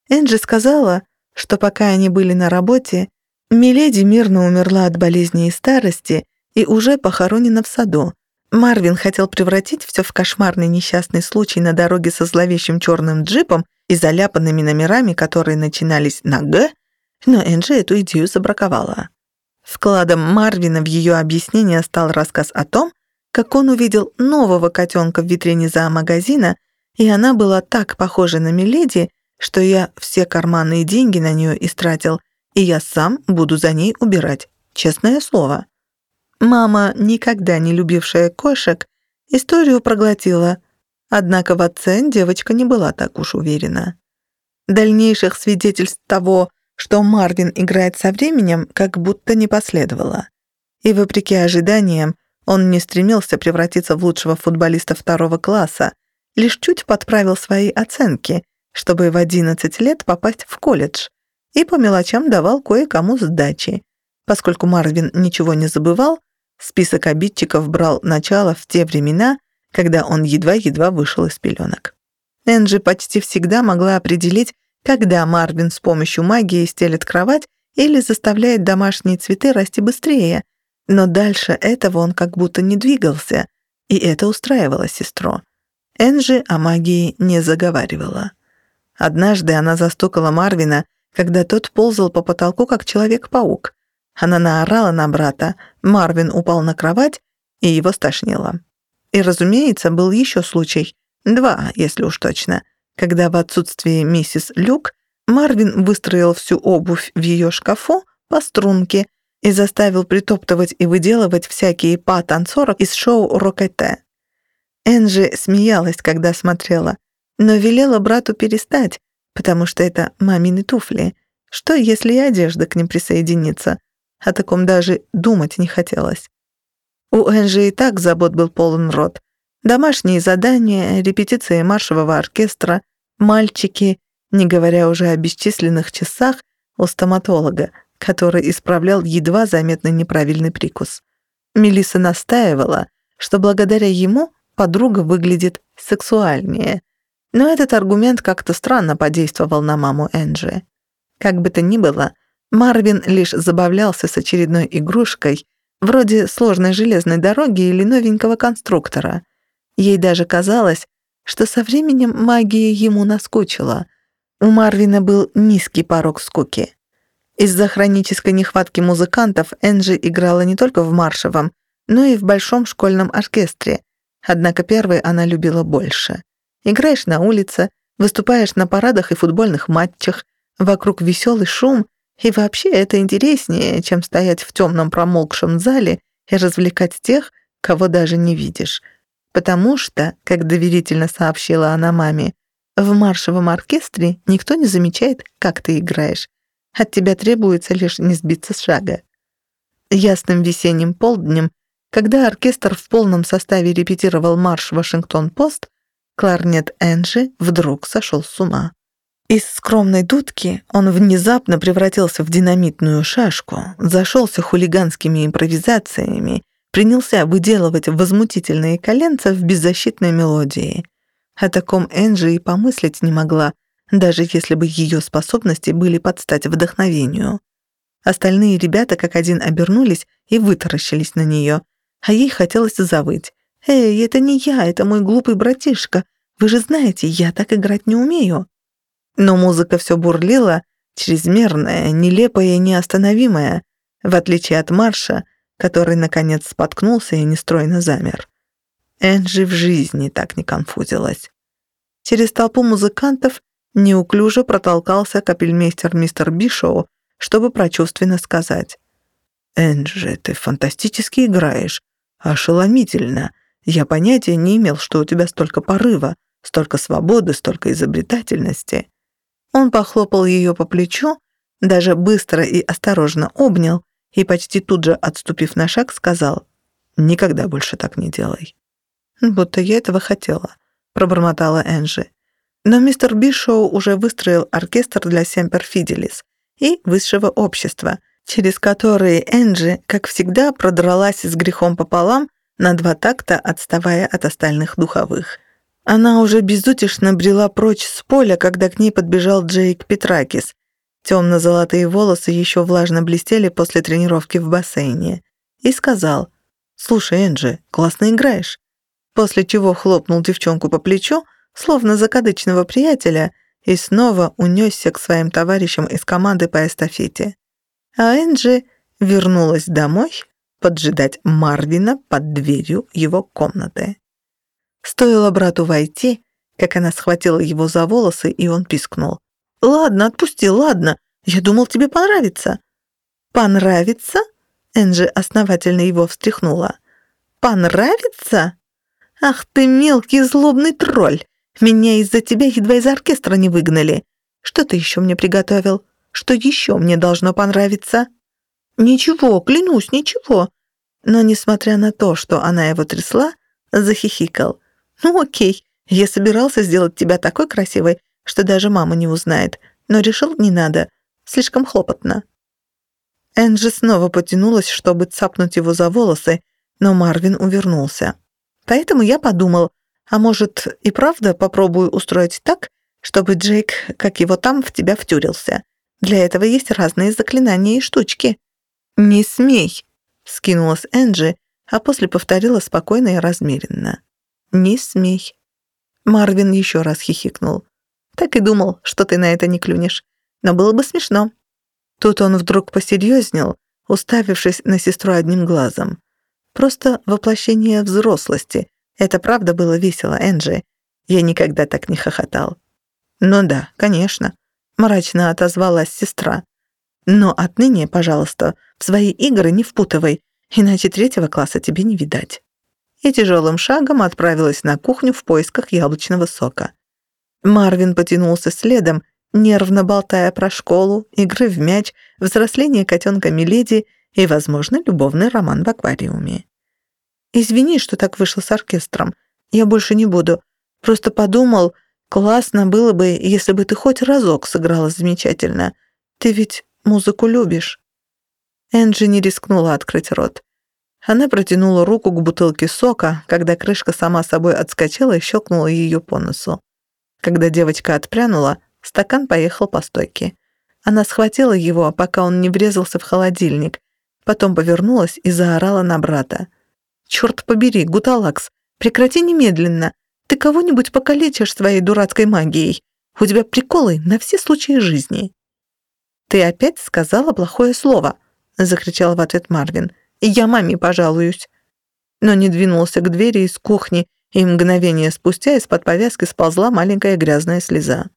Speaker 2: Энджи сказала, что пока они были на работе, Миледи мирно умерла от болезни и старости и уже похоронена в саду, Марвин хотел превратить все в кошмарный несчастный случай на дороге со зловещим черным джипом и заляпанными номерами, которые начинались на «Г», но Энджи эту идею забраковала. Вкладом Марвина в ее объяснение стал рассказ о том, как он увидел нового котенка в витрине зоомагазина, и она была так похожа на Миледи, что я все карманные деньги на нее истратил, и я сам буду за ней убирать. Честное слово. Мама, никогда не любившая кошек, историю проглотила, однако в отце девочка не была так уж уверена. Дальнейших свидетельств того, что Марвин играет со временем, как будто не последовало. И вопреки ожиданиям, он не стремился превратиться в лучшего футболиста второго класса, лишь чуть подправил свои оценки, чтобы в 11 лет попасть в колледж, и по мелочам давал кое-кому сдачи. Поскольку Марвин ничего не забывал, Список обидчиков брал начало в те времена, когда он едва-едва вышел из пеленок. Энджи почти всегда могла определить, когда Марвин с помощью магии стелет кровать или заставляет домашние цветы расти быстрее, но дальше этого он как будто не двигался, и это устраивало сестру. Энджи о магии не заговаривала. Однажды она застукала Марвина, когда тот ползал по потолку, как Человек-паук. Она наорала на брата, Марвин упал на кровать, и его стошнило. И, разумеется, был еще случай, два, если уж точно, когда в отсутствие миссис Люк Марвин выстроил всю обувь в ее шкафу по струнке и заставил притоптывать и выделывать всякие па танцорок из шоу «Рокете». Энджи смеялась, когда смотрела, но велела брату перестать, потому что это мамины туфли. Что, если и одежда к ним присоединится? О таком даже думать не хотелось. У Энджи и так забот был полон рот. Домашние задания, репетиции маршевого оркестра, мальчики, не говоря уже о бесчисленных часах у стоматолога, который исправлял едва заметный неправильный прикус. Мелисса настаивала, что благодаря ему подруга выглядит сексуальнее. Но этот аргумент как-то странно подействовал на маму Энджи. Как бы то ни было, Марвин лишь забавлялся с очередной игрушкой, вроде сложной железной дороги или новенького конструктора. Ей даже казалось, что со временем магия ему наскучила. У Марвина был низкий порог скуки. Из-за хронической нехватки музыкантов Энджи играла не только в маршевом, но и в большом школьном оркестре, однако первый она любила больше. Играешь на улице, выступаешь на парадах и футбольных матчах, вокруг веселый шум, и вообще это интереснее, чем стоять в темном промолкшем зале и развлекать тех, кого даже не видишь. Потому что, как доверительно сообщила она маме, в маршевом оркестре никто не замечает, как ты играешь. От тебя требуется лишь не сбиться с шага. Ясным весенним полднем, когда оркестр в полном составе репетировал марш «Вашингтон-Пост», кларнет Энджи вдруг сошел с ума. Из скромной дудки он внезапно превратился в динамитную шашку, зашелся хулиганскими импровизациями, принялся выделывать возмутительные коленца в беззащитной мелодии. О таком Энджи и помыслить не могла, даже если бы ее способности были под стать вдохновению. Остальные ребята как один обернулись и вытаращились на нее, а ей хотелось завыть. «Эй, это не я, это мой глупый братишка. Вы же знаете, я так играть не умею». Но музыка все бурлила, чрезмерная, нелепая и неостановимая, в отличие от марша, который, наконец, споткнулся и нестройно замер. Энджи в жизни так не конфузилась. Через толпу музыкантов неуклюже протолкался капельмейстер мистер Бишоу, чтобы прочувственно сказать. «Энджи, ты фантастически играешь. Ошеломительно. Я понятия не имел, что у тебя столько порыва, столько свободы, столько изобретательности». Он похлопал ее по плечу, даже быстро и осторожно обнял и почти тут же, отступив на шаг, сказал «Никогда больше так не делай». «Будто я этого хотела», — пробормотала Энджи. Но мистер Бишоу уже выстроил оркестр для Семпер Фиделис и высшего общества, через которые Энджи, как всегда, продралась с грехом пополам на два такта, отставая от остальных духовых. Она уже безутешно брела прочь с поля, когда к ней подбежал Джейк Петракис. Темно-золотые волосы еще влажно блестели после тренировки в бассейне. И сказал, «Слушай, Энджи, классно играешь». После чего хлопнул девчонку по плечу, словно закадычного приятеля, и снова унесся к своим товарищам из команды по эстафете. А Энджи вернулась домой поджидать Марвина под дверью его комнаты. Стоило брату войти, как она схватила его за волосы, и он пискнул. «Ладно, отпусти, ладно. Я думал, тебе понравится». «Понравится?» Энджи основательно его встряхнула. «Понравится? Ах ты мелкий злобный тролль! Меня из-за тебя едва из оркестра не выгнали. Что ты еще мне приготовил? Что еще мне должно понравиться?» «Ничего, клянусь, ничего». Но, несмотря на то, что она его трясла, захихикал. «Ну окей, я собирался сделать тебя такой красивой, что даже мама не узнает, но решил, не надо, слишком хлопотно». Энджи снова потянулась, чтобы цапнуть его за волосы, но Марвин увернулся. Поэтому я подумал, а может и правда попробую устроить так, чтобы Джейк, как его там, в тебя втюрился. Для этого есть разные заклинания и штучки. «Не смей!» — скинулась Энджи, а после повторила спокойно и размеренно. «Не смей». Марвин еще раз хихикнул. «Так и думал, что ты на это не клюнешь. Но было бы смешно». Тут он вдруг посерьезнел, уставившись на сестру одним глазом. Просто воплощение взрослости. Это правда было весело, Энджи. Я никогда так не хохотал. «Ну да, конечно», — мрачно отозвалась сестра. «Но отныне, пожалуйста, в свои игры не впутывай, иначе третьего класса тебе не видать». и тяжелым шагом отправилась на кухню в поисках яблочного сока. Марвин потянулся следом, нервно болтая про школу, игры в мяч, взросление котенка Миледи и, возможно, любовный роман в аквариуме. «Извини, что так вышло с оркестром. Я больше не буду. Просто подумал, классно было бы, если бы ты хоть разок сыграла замечательно. Ты ведь музыку любишь». Энджи не рискнула открыть рот. Она протянула руку к бутылке сока, когда крышка сама собой отскочила и щелкнула ее по носу. Когда девочка отпрянула, стакан поехал по стойке. Она схватила его, пока он не врезался в холодильник, потом повернулась и заорала на брата. «Чёрт побери, Гуталакс, прекрати немедленно! Ты кого-нибудь покалечишь своей дурацкой магией. У тебя приколы на все случаи жизни». «Ты опять сказала плохое слово», — закричал в ответ Марвин я маме пожалуюсь». Но не двинулся к двери из кухни, и мгновение спустя из-под повязки сползла маленькая грязная слеза.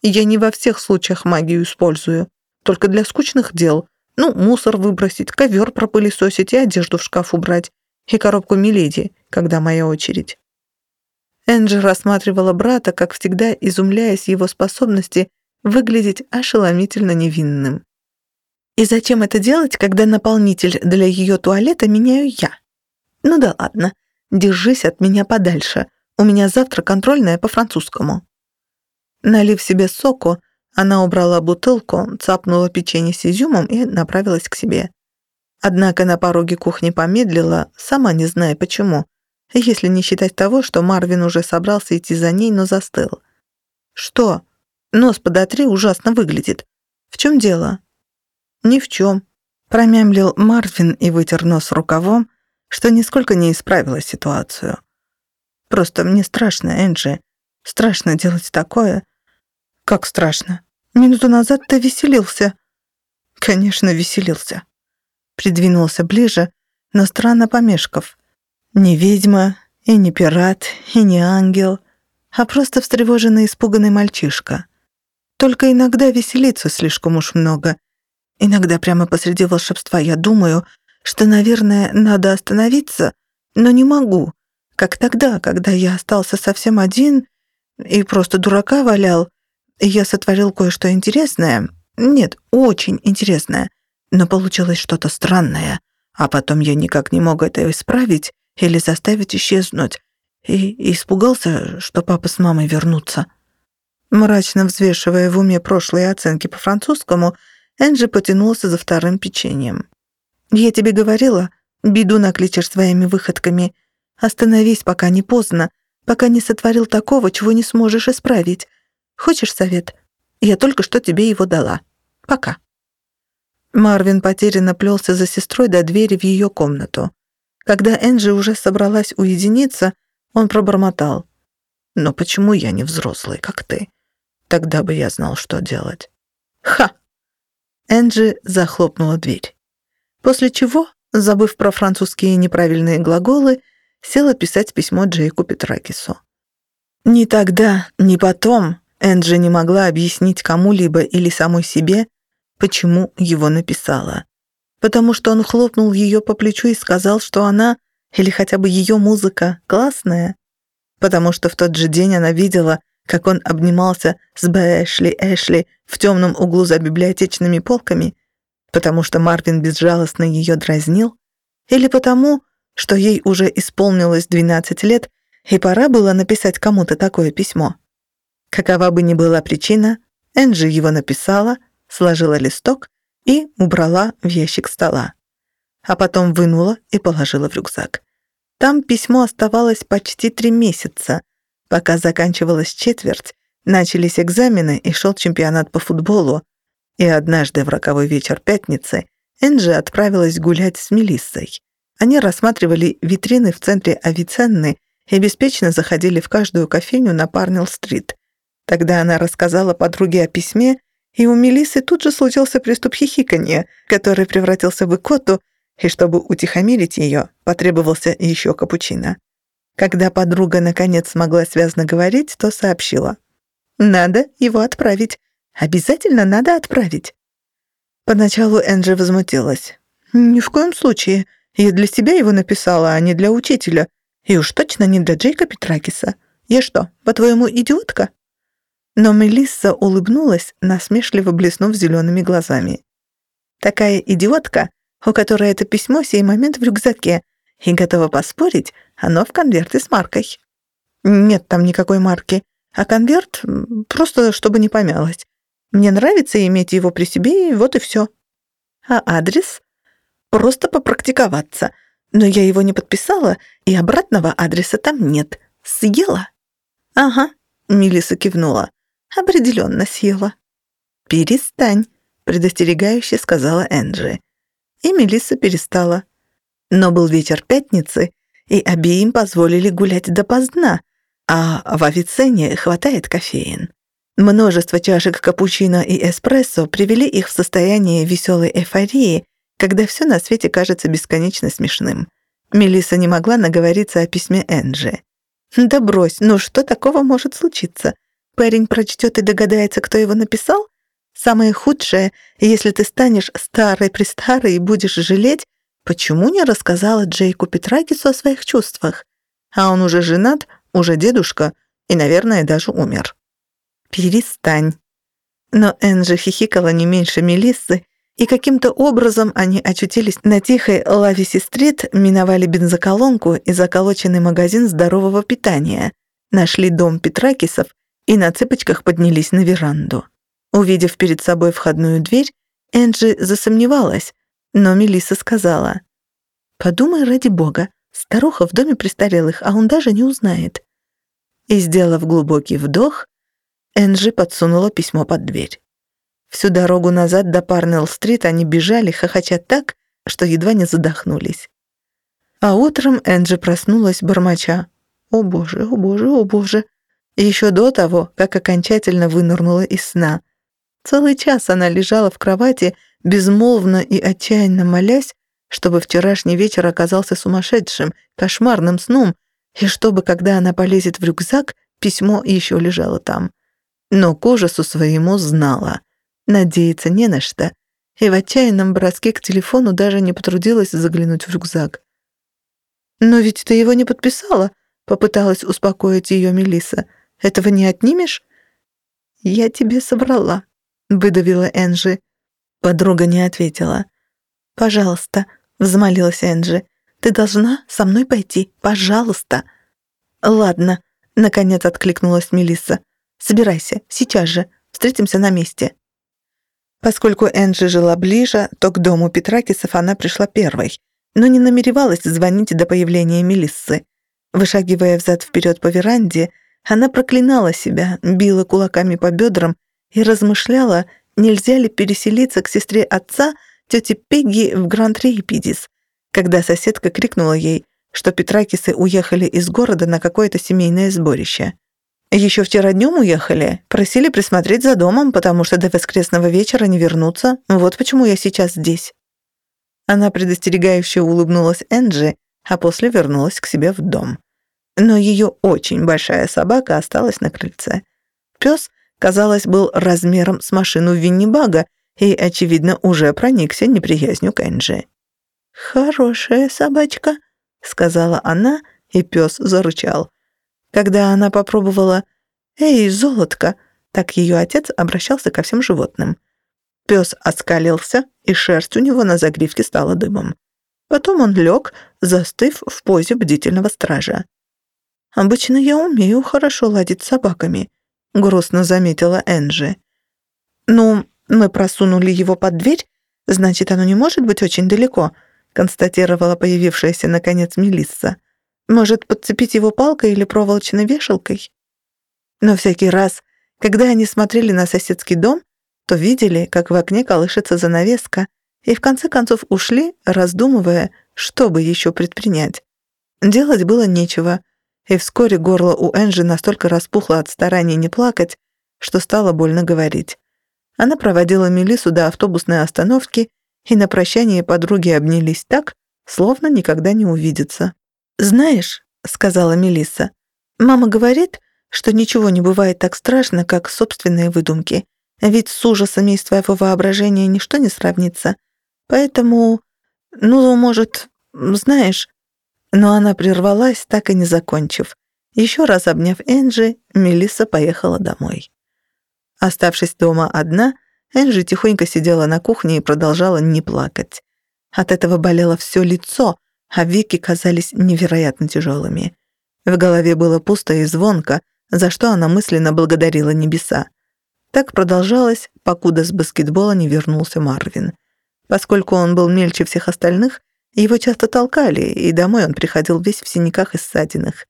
Speaker 2: «Я не во всех случаях магию использую, только для скучных дел. Ну, мусор выбросить, ковер пропылесосить и одежду в шкаф убрать, и коробку Миледи, когда моя очередь». Энджи рассматривала брата, как всегда изумляясь его способности выглядеть ошеломительно невинным. И зачем это делать, когда наполнитель для ее туалета меняю я? Ну да ладно, держись от меня подальше. У меня завтра контрольная по французскому. Налив себе соку, она убрала бутылку, цапнула печенье с изюмом и направилась к себе. Однако на пороге кухни помедлила, сама не зная почему, если не считать того, что Марвин уже собрался идти за ней, но застыл. «Что? Нос подотри ужасно выглядит. В чем дело?» «Ни в чем», — промямлил Марвин и вытер нос рукавом, что нисколько не исправило ситуацию. «Просто мне страшно, Энджи. Страшно делать такое». «Как страшно? Минуту назад ты веселился». «Конечно, веселился». Придвинулся ближе, но странно помешков. Не ведьма, и не пират, и не ангел, а просто встревоженный испуганный мальчишка. Только иногда веселиться слишком уж много — Иногда прямо посреди волшебства я думаю, что, наверное, надо остановиться, но не могу. Как тогда, когда я остался совсем один и просто дурака валял, и я сотворил кое-что интересное. Нет, очень интересное. Но получилось что-то странное. А потом я никак не мог это исправить или заставить исчезнуть. И испугался, что папа с мамой вернутся. Мрачно взвешивая в уме прошлые оценки по французскому, Энджи потянулся за вторым печеньем. «Я тебе говорила, беду накличешь своими выходками. Остановись, пока не поздно, пока не сотворил такого, чего не сможешь исправить. Хочешь совет? Я только что тебе его дала. Пока». Марвин потерянно плелся за сестрой до двери в ее комнату. Когда Энджи уже собралась уединиться, он пробормотал. «Но почему я не взрослый, как ты? Тогда бы я знал, что делать». «Ха!» Энджи захлопнула дверь. После чего, забыв про французские неправильные глаголы, села писать письмо Джейку Петракису. Ни тогда, ни потом Энджи не могла объяснить кому-либо или самой себе, почему его написала. Потому что он хлопнул ее по плечу и сказал, что она, или хотя бы ее музыка, классная. Потому что в тот же день она видела, как он обнимался с Бэшли Эшли в темном углу за библиотечными полками, потому что Марвин безжалостно ее дразнил, или потому, что ей уже исполнилось 12 лет, и пора было написать кому-то такое письмо. Какова бы ни была причина, Энджи его написала, сложила листок и убрала в ящик стола. А потом вынула и положила в рюкзак. Там письмо оставалось почти три месяца, Пока заканчивалась четверть, начались экзамены и шел чемпионат по футболу, и однажды в роковой вечер пятницы Энджи отправилась гулять с Мелиссой. Они рассматривали витрины в центре Авиценны и беспечно заходили в каждую кофейню на Парнелл-стрит. Тогда она рассказала подруге о письме, и у Мелиссы тут же случился приступ хихиканья, который превратился в икоту, и чтобы утихомирить ее, потребовался еще капучино. Когда подруга наконец смогла связно говорить, то сообщила. «Надо его отправить. Обязательно надо отправить». Поначалу Энджи возмутилась. «Ни в коем случае. Я для себя его написала, а не для учителя.
Speaker 1: И уж точно не для Джейка Петракиса. Я что, по-твоему, идиотка?» Но Мелисса улыбнулась, насмешливо блеснув зелеными глазами. «Такая идиотка, у которой это письмо сей момент в рюкзаке, и готова поспорить, оно в конверте с маркой». «Нет там никакой марки, а конверт просто чтобы не помялось. Мне нравится иметь его при себе, и вот и все. А адрес? Просто попрактиковаться. Но я его не подписала, и обратного адреса там нет. Съела? Ага, Милиса кивнула. Определенно съела. Перестань, предостерегающе сказала Энджи. И Мелисса перестала. Но был вечер пятницы, и обеим позволили гулять допоздна, а в Авиценне хватает кофеин. Множество чашек капучино и эспрессо привели их в состояние веселой эйфории, когда все на свете кажется бесконечно смешным. Мелисса не могла наговориться о письме Энджи. «Да брось, ну что такого может случиться? Парень прочтет и догадается, кто его написал? Самое худшее, если ты станешь старой-престарой и будешь жалеть, почему не рассказала Джейку Петрагису о своих чувствах? А он уже женат, уже дедушка и, наверное, даже умер». «Перестань». Но Энджи хихикала не меньше Мелиссы, и каким-то образом они очутились на тихой Лависи-стрит, миновали бензоколонку и заколоченный магазин здорового питания, нашли дом Петракисов и на цыпочках поднялись на веранду. Увидев перед собой входную дверь, Энджи засомневалась, но Мелисса сказала, «Подумай ради бога, старуха в доме престарелых, а он даже не узнает». И, сделав глубокий вдох, Энджи подсунула письмо под дверь. Всю дорогу назад до Парнелл-стрит они бежали, хохоча так, что едва не задохнулись. А утром Энджи проснулась, бормоча. «О боже, о боже, о боже!» Еще до того, как окончательно вынырнула из сна. Целый час она лежала в кровати, безмолвно и отчаянно молясь, чтобы вчерашний вечер оказался сумасшедшим, кошмарным сном, и чтобы, когда она полезет в рюкзак, письмо еще лежало там но к своему знала. Надеяться не на что, и в отчаянном броске к телефону даже не потрудилась заглянуть в рюкзак. «Но ведь ты его не подписала», — попыталась успокоить ее Мелиса. «Этого не отнимешь?» «Я тебе собрала», — выдавила Энджи. Подруга не ответила. «Пожалуйста», — взмолилась Энджи. «Ты должна со мной пойти, пожалуйста». «Ладно», — наконец откликнулась Мелисса. Собирайся, сейчас же. Встретимся на месте». Поскольку Энджи жила ближе, то к дому Петракисов она пришла первой, но не намеревалась звонить до появления Мелиссы. Вышагивая взад-вперед по веранде, она проклинала себя, била кулаками по бедрам и размышляла, нельзя ли переселиться к сестре отца, тете Пегги, в Гранд-Рейпидис, когда соседка крикнула ей, что Петракисы уехали из города на какое-то семейное сборище. Еще вчера днем уехали. Просили присмотреть за домом, потому что до воскресного вечера не вернутся. Вот почему я сейчас здесь». Она предостерегающе улыбнулась Энджи, а после вернулась к себе в дом. Но ее очень большая собака осталась на крыльце. Пес, казалось, был размером с машину Винни-Бага и, очевидно, уже проникся неприязнью к Энджи. «Хорошая собачка», — сказала она, и пес зарычал. Когда она попробовала «Эй, золотко!» Так ее отец обращался ко всем животным. Пес оскалился, и шерсть у него на загривке стала дымом. Потом он лег, застыв в позе бдительного стража. «Обычно я умею хорошо ладить с собаками», — грустно заметила Энджи. «Ну, мы просунули его под дверь, значит, оно не может быть очень далеко», — констатировала появившаяся, наконец, Мелисса. Может, подцепить его палкой или проволочной вешалкой? Но всякий раз, когда они смотрели на соседский дом, то видели, как в окне колышется занавеска, и в конце концов ушли, раздумывая, что бы еще предпринять. Делать было нечего, и вскоре горло у Энджи настолько распухло от старания не плакать, что стало больно говорить. Она проводила Мелису до автобусной остановки, и на прощание подруги обнялись так, словно никогда не увидятся. «Знаешь», — сказала Мелисса, — «мама говорит, что ничего не бывает так страшно, как собственные выдумки, ведь с ужасами из твоего воображения ничто не сравнится. Поэтому, ну, может, знаешь,
Speaker 2: Но она прервалась, так и не закончив. Еще раз обняв Энджи, Мелисса поехала домой. Оставшись дома одна, Энджи тихонько сидела на кухне и продолжала не плакать. От этого болело все лицо, а веки казались невероятно тяжелыми. В голове было пусто и звонко, за что она мысленно благодарила небеса. Так продолжалось, покуда с баскетбола не вернулся Марвин. Поскольку он был мельче всех остальных, его часто толкали, и домой он приходил весь в синяках и ссадинах.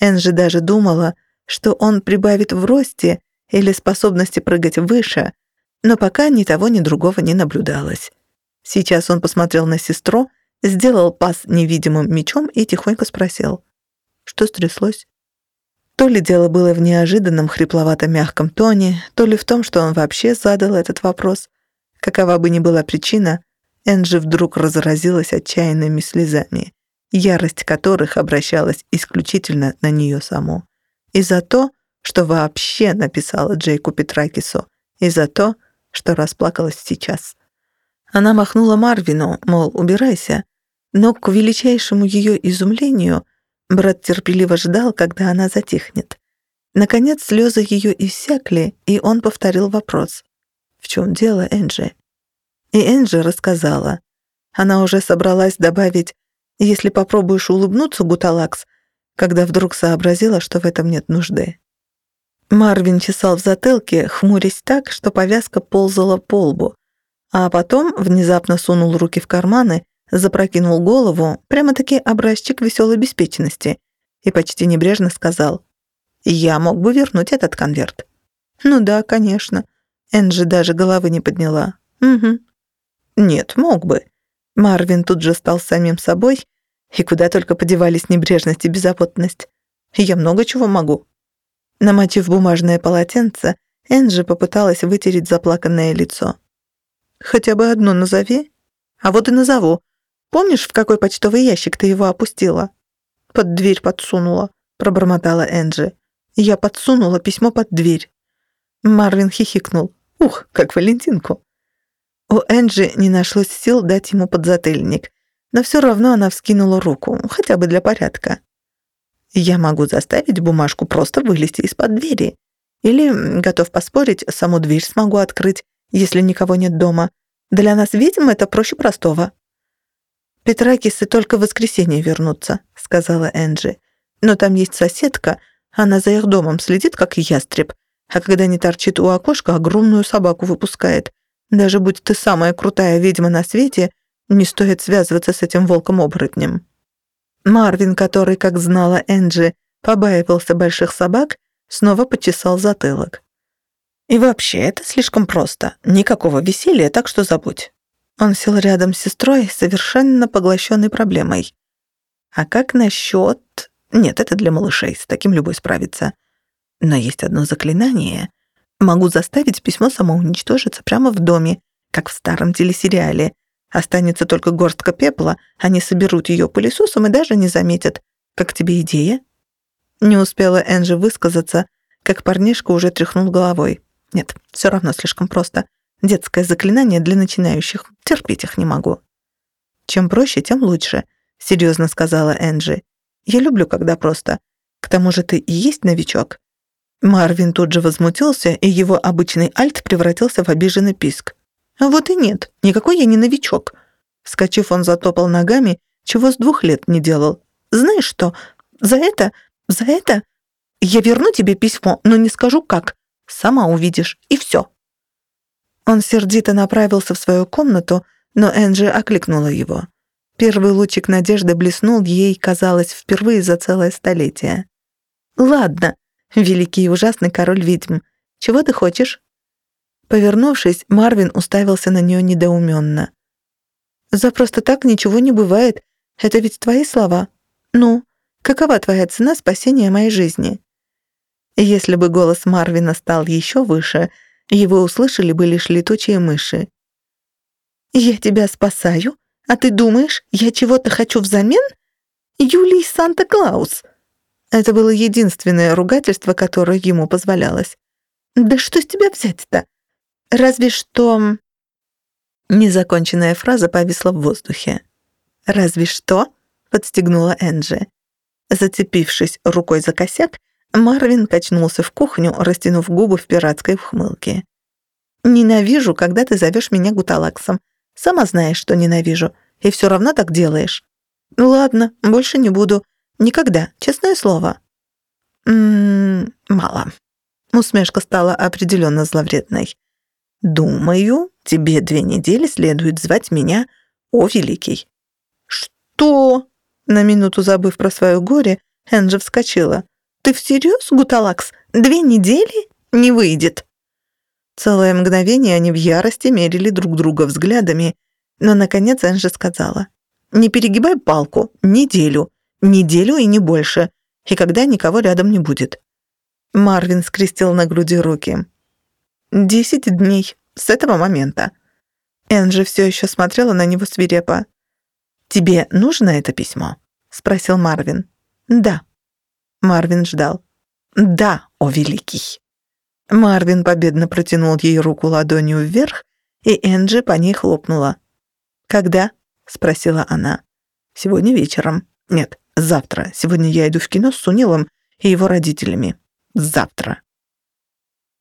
Speaker 2: Энджи даже думала, что он прибавит в росте или способности прыгать выше, но пока ни того, ни другого не наблюдалось. Сейчас он посмотрел на сестру, сделал пас невидимым мечом и тихонько спросил, что стряслось. То ли дело было в неожиданном хрипловато-мягком тоне, то ли в том, что он вообще задал этот вопрос. Какова бы ни была причина, Энджи вдруг разразилась отчаянными слезами, ярость которых обращалась исключительно на нее саму. И за то, что вообще написала Джейку Петракису, и за то, что расплакалась сейчас. Она махнула Марвину, мол, убирайся, но к величайшему ее изумлению брат терпеливо ждал, когда она затихнет. Наконец слезы ее иссякли, и он повторил вопрос. «В чем дело, Энджи?» И Энджи рассказала. Она уже собралась добавить «если попробуешь улыбнуться, Гуталакс», когда вдруг сообразила, что в этом нет нужды. Марвин чесал в затылке, хмурясь так, что повязка ползала по лбу, а потом внезапно сунул руки в карманы, запрокинул голову, прямо-таки образчик веселой беспечности, и почти небрежно сказал «Я мог бы вернуть этот конверт». «Ну да, конечно». Энджи даже головы не подняла. «Угу». «Нет, мог бы». Марвин тут же стал самим собой, и куда только подевались небрежность и беззаботность. «Я много чего могу». Намочив бумажное полотенце, Энджи попыталась вытереть заплаканное лицо. «Хотя бы одно назови. А вот и назову. Помнишь, в какой почтовый ящик ты его опустила?» «Под дверь подсунула», — пробормотала Энджи. «Я подсунула письмо под дверь». Марвин хихикнул. «Ух, как Валентинку!» У Энджи не нашлось сил дать ему подзатыльник, но все равно она вскинула руку, хотя бы для порядка. Я могу заставить бумажку просто вылезти из-под двери. Или, готов поспорить, саму дверь смогу открыть, если никого нет дома. Для нас, ведьм, это проще простого». «Петракисы только в воскресенье вернутся», — сказала Энджи. «Но там есть соседка, она за их домом следит, как ястреб, а когда не торчит у окошка, огромную собаку выпускает. Даже будь ты самая крутая ведьма на свете, не стоит связываться с этим волком-оборотнем». Марвин, который, как знала Энджи, побаивался больших собак, снова почесал затылок. «И вообще, это слишком просто. Никакого веселья, так что забудь». Он сел рядом с сестрой, совершенно поглощенной проблемой. «А как насчет...» «Нет, это для малышей, с таким любой справится. Но есть одно заклинание. Могу заставить письмо самоуничтожиться прямо в доме, как в старом телесериале. Останется только горстка пепла, они соберут ее пылесосом и даже не заметят. Как тебе идея?» Не успела Энджи высказаться, как парнишка уже тряхнул головой. «Нет, все равно слишком просто. Детское заклинание для начинающих. Терпеть их не могу». «Чем проще, тем лучше», — серьезно сказала Энджи. «Я люблю, когда просто. К тому же ты и есть новичок». Марвин тут же возмутился, и его обычный альт превратился в обиженный писк. Вот и нет, никакой я не новичок. Вскочив, он затопал ногами, чего с двух лет не делал. Знаешь что, за это, за это я верну тебе письмо, но не скажу как. Сама увидишь, и все. Он сердито направился в свою комнату, но Энджи окликнула его. Первый лучик надежды блеснул ей, казалось, впервые за целое столетие. «Ладно, великий и ужасный король ведьм, чего ты хочешь?» Повернувшись, Марвин уставился на нее недоуменно. «За просто так ничего не бывает. Это ведь твои слова. Ну, какова твоя цена спасения моей жизни?» Если бы голос Марвина стал еще выше, его услышали бы лишь летучие мыши. «Я тебя спасаю, а ты думаешь, я чего-то хочу взамен? Юлий Санта-Клаус!» Это было единственное ругательство, которое ему позволялось. «Да что с тебя взять-то? Разве что...» Незаконченная фраза повисла в воздухе. «Разве что?» — подстегнула Энджи. Зацепившись рукой за косяк, Марвин качнулся в кухню, растянув губы в пиратской ухмылке. «Ненавижу, когда ты зовешь меня гуталаксом. Сама знаешь, что ненавижу, и все равно так делаешь. Ну ладно, больше не буду. Никогда, честное слово». «Ммм, мало». Усмешка стала определенно зловредной. «Думаю, тебе две недели следует звать меня О Великий». «Что?» На минуту забыв про свое горе, Энджи вскочила. «Ты всерьез, Гуталакс? Две недели? Не выйдет!» Целое мгновение они в ярости мерили друг друга взглядами, но, наконец, Энджи сказала. «Не перегибай палку. Неделю. Неделю и не больше. И когда никого рядом не будет». Марвин скрестил на груди руки. «Десять дней. С этого момента». Энджи все еще смотрела на него свирепо. «Тебе нужно это письмо?» — спросил Марвин. «Да». Марвин ждал. «Да, о великий». Марвин победно протянул ей руку ладонью вверх, и Энджи по ней хлопнула. «Когда?» — спросила она. «Сегодня вечером. Нет, завтра. Сегодня я иду в кино с Сунилом и его родителями. Завтра».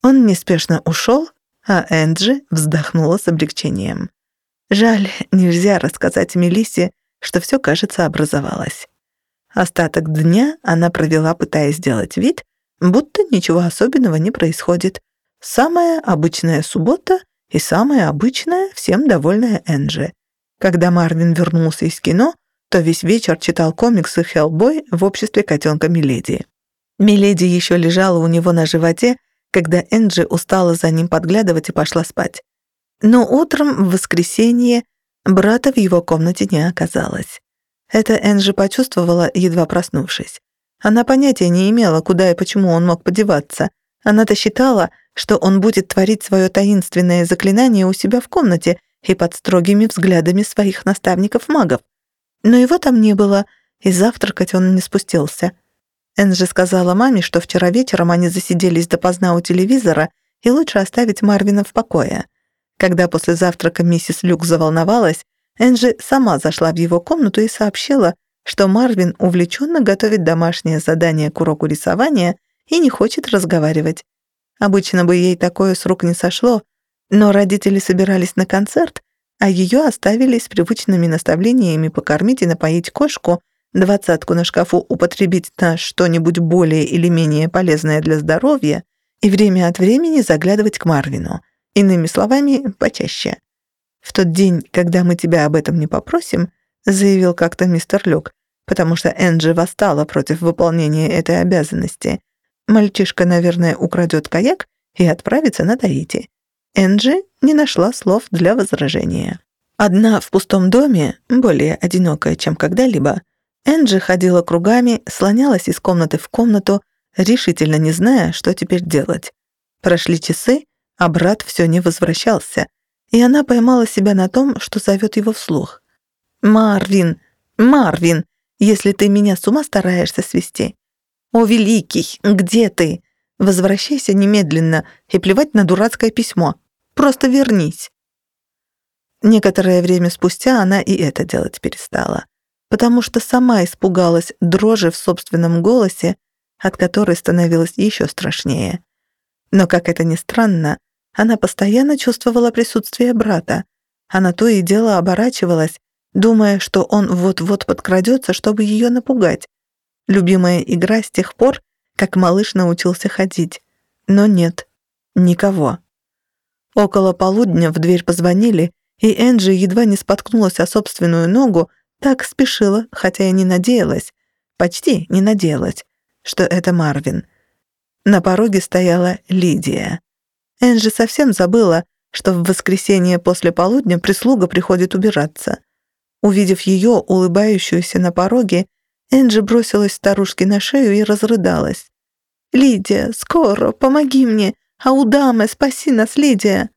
Speaker 2: Он неспешно ушел, а Энджи вздохнула с облегчением. Жаль, нельзя рассказать Мелиссе, что все, кажется, образовалось. Остаток дня она провела, пытаясь сделать вид, будто ничего особенного не происходит. Самая обычная суббота и самая обычная, всем довольная Энджи. Когда Марвин вернулся из кино, то весь вечер читал комиксы «Хеллбой» в обществе котенка Миледи. Миледи еще лежала у него на животе, когда Энджи устала за ним подглядывать и пошла спать. Но утром, в воскресенье, брата в его комнате не оказалось. Это Энджи почувствовала, едва проснувшись. Она понятия не имела, куда и почему он мог подеваться. Она-то считала, что он будет творить свое таинственное заклинание у себя в комнате и под строгими взглядами своих наставников-магов. Но его там не было, и завтракать он не спустился. Энджи сказала маме, что вчера вечером они засиделись допоздна у телевизора, и лучше оставить Марвина в покое. Когда после завтрака миссис Люк заволновалась, Энджи сама зашла в его комнату и сообщила, что Марвин увлеченно готовит домашнее задание к уроку рисования и не хочет разговаривать. Обычно бы ей такое с рук не сошло, но родители собирались на концерт, а ее оставили с привычными наставлениями покормить и напоить кошку, двадцатку на шкафу употребить на что-нибудь более или менее полезное для здоровья и время от времени заглядывать к Марвину — Иными словами, почаще. «В тот день, когда мы тебя об этом не попросим», заявил как-то мистер Люк, потому что Энджи восстала против выполнения этой обязанности. Мальчишка, наверное, украдет каяк и отправится на Таити. Энджи не нашла слов для возражения. Одна в пустом доме, более одинокая, чем когда-либо, Энджи ходила кругами, слонялась из комнаты в комнату, решительно не зная, что теперь делать. Прошли часы, а брат все не возвращался, и она поймала себя на том, что зовет его вслух. «Марвин! Марвин! Если ты меня с ума стараешься свести! О, великий, где ты? Возвращайся немедленно и плевать на дурацкое письмо. Просто вернись!» Некоторое время спустя она и это делать перестала, потому что сама испугалась дрожи в собственном голосе, от которой становилось еще страшнее. Но, как это ни странно, она постоянно чувствовала присутствие брата. Она то и дело оборачивалась, думая, что он вот-вот подкрадется, чтобы ее напугать. Любимая игра с тех пор, как малыш научился ходить. Но нет, никого. Около полудня в дверь позвонили, и Энджи едва не споткнулась о собственную ногу, так спешила, хотя и не надеялась, почти не надеялась, что это Марвин. На пороге стояла Лидия. Энджи совсем забыла, что в воскресенье после полудня прислуга приходит убираться. Увидев ее, улыбающуюся на пороге, Энджи бросилась старушке на шею и разрыдалась. «Лидия, скоро, помоги мне! Аудаме, спаси нас, Лидия!»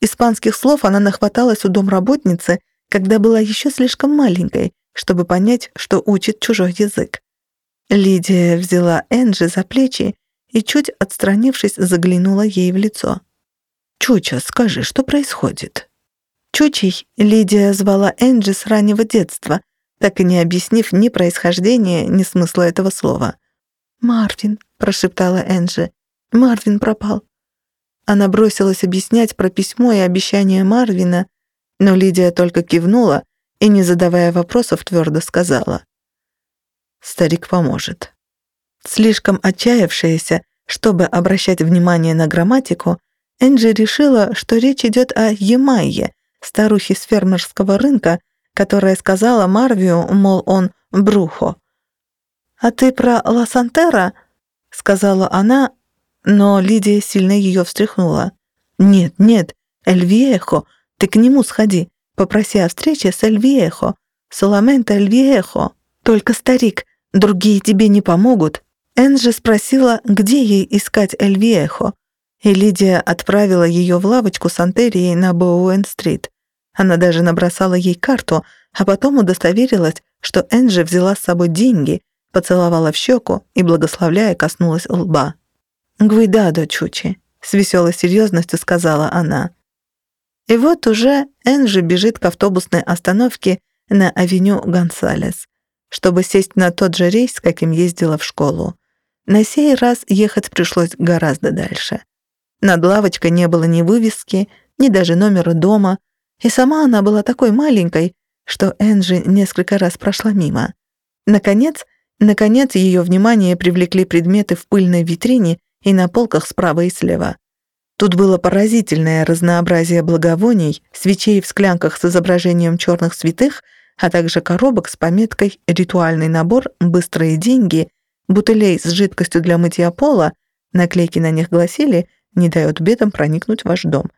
Speaker 2: Испанских слов она нахваталась у домработницы, когда была еще слишком маленькой, чтобы понять, что учит чужой язык. Лидия взяла Энджи за плечи и, чуть отстранившись, заглянула ей в лицо. «Чуча, скажи, что происходит?» Чучей Лидия звала Энджи с раннего детства, так и не объяснив ни происхождения, ни смысла этого слова. «Марвин», — прошептала Энджи, — «Марвин пропал». Она бросилась объяснять про письмо и обещание Марвина, но Лидия только кивнула и, не задавая вопросов, твердо сказала. «Старик поможет». Слишком отчаявшаяся, чтобы обращать внимание на грамматику, Энджи решила, что речь идет о Емайе, старухе с фермерского рынка, которая сказала Марвию, мол, он брухо. «А ты про Ла Сантера?» — сказала она, но Лидия сильно ее встряхнула. «Нет, нет, Эльвиехо, ты к нему сходи, попроси о встрече с Эльвиехо, Соломента Эльвиехо. Только старик, другие тебе не помогут». Энджи спросила, где ей искать Эльвиехо, и Лидия отправила ее в лавочку Сантерии на Боуэн-стрит. Она даже набросала ей карту, а потом удостоверилась, что Энджи взяла с собой деньги, поцеловала в щеку и, благословляя, коснулась лба. «Гуидадо, Чучи», — с веселой серьезностью сказала она. И вот уже Энджи бежит к автобусной остановке на авеню Гонсалес, чтобы сесть на тот же рейс, каким ездила в школу. На сей раз ехать пришлось гораздо дальше. Над лавочкой не было ни вывески, ни даже номера дома, и сама она была такой маленькой, что Энджи несколько раз прошла мимо. Наконец, наконец ее внимание привлекли предметы в пыльной витрине и на полках справа и слева. Тут было поразительное разнообразие благовоний, свечей в склянках с изображением черных святых, а также коробок с пометкой «Ритуальный набор», «Быстрые деньги», бутылей с жидкостью для мытья пола, наклейки на них гласили «Не дает бедам проникнуть в ваш дом».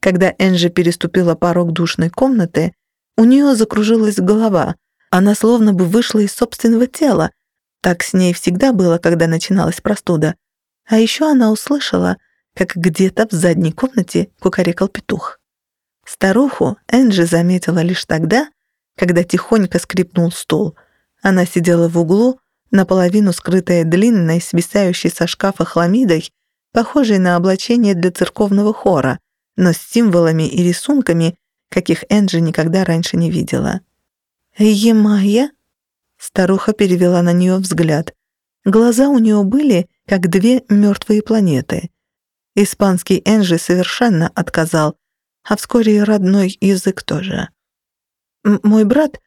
Speaker 2: Когда Энджи переступила порог душной комнаты, у нее закружилась голова, она словно бы вышла из собственного тела. Так с ней всегда было, когда начиналась простуда. А еще она услышала, как где-то в задней комнате кукарекал петух. Старуху Энджи заметила лишь тогда, когда тихонько скрипнул стул. Она сидела в углу, наполовину скрытая длинной, свисающей со шкафа хламидой, похожей на облачение для церковного хора, но с символами и рисунками, каких Энджи никогда раньше не видела. «Емая?» Старуха перевела на нее взгляд. Глаза у нее были, как две мертвые планеты. Испанский Энджи совершенно отказал, а вскоре и родной язык тоже. «Мой брат,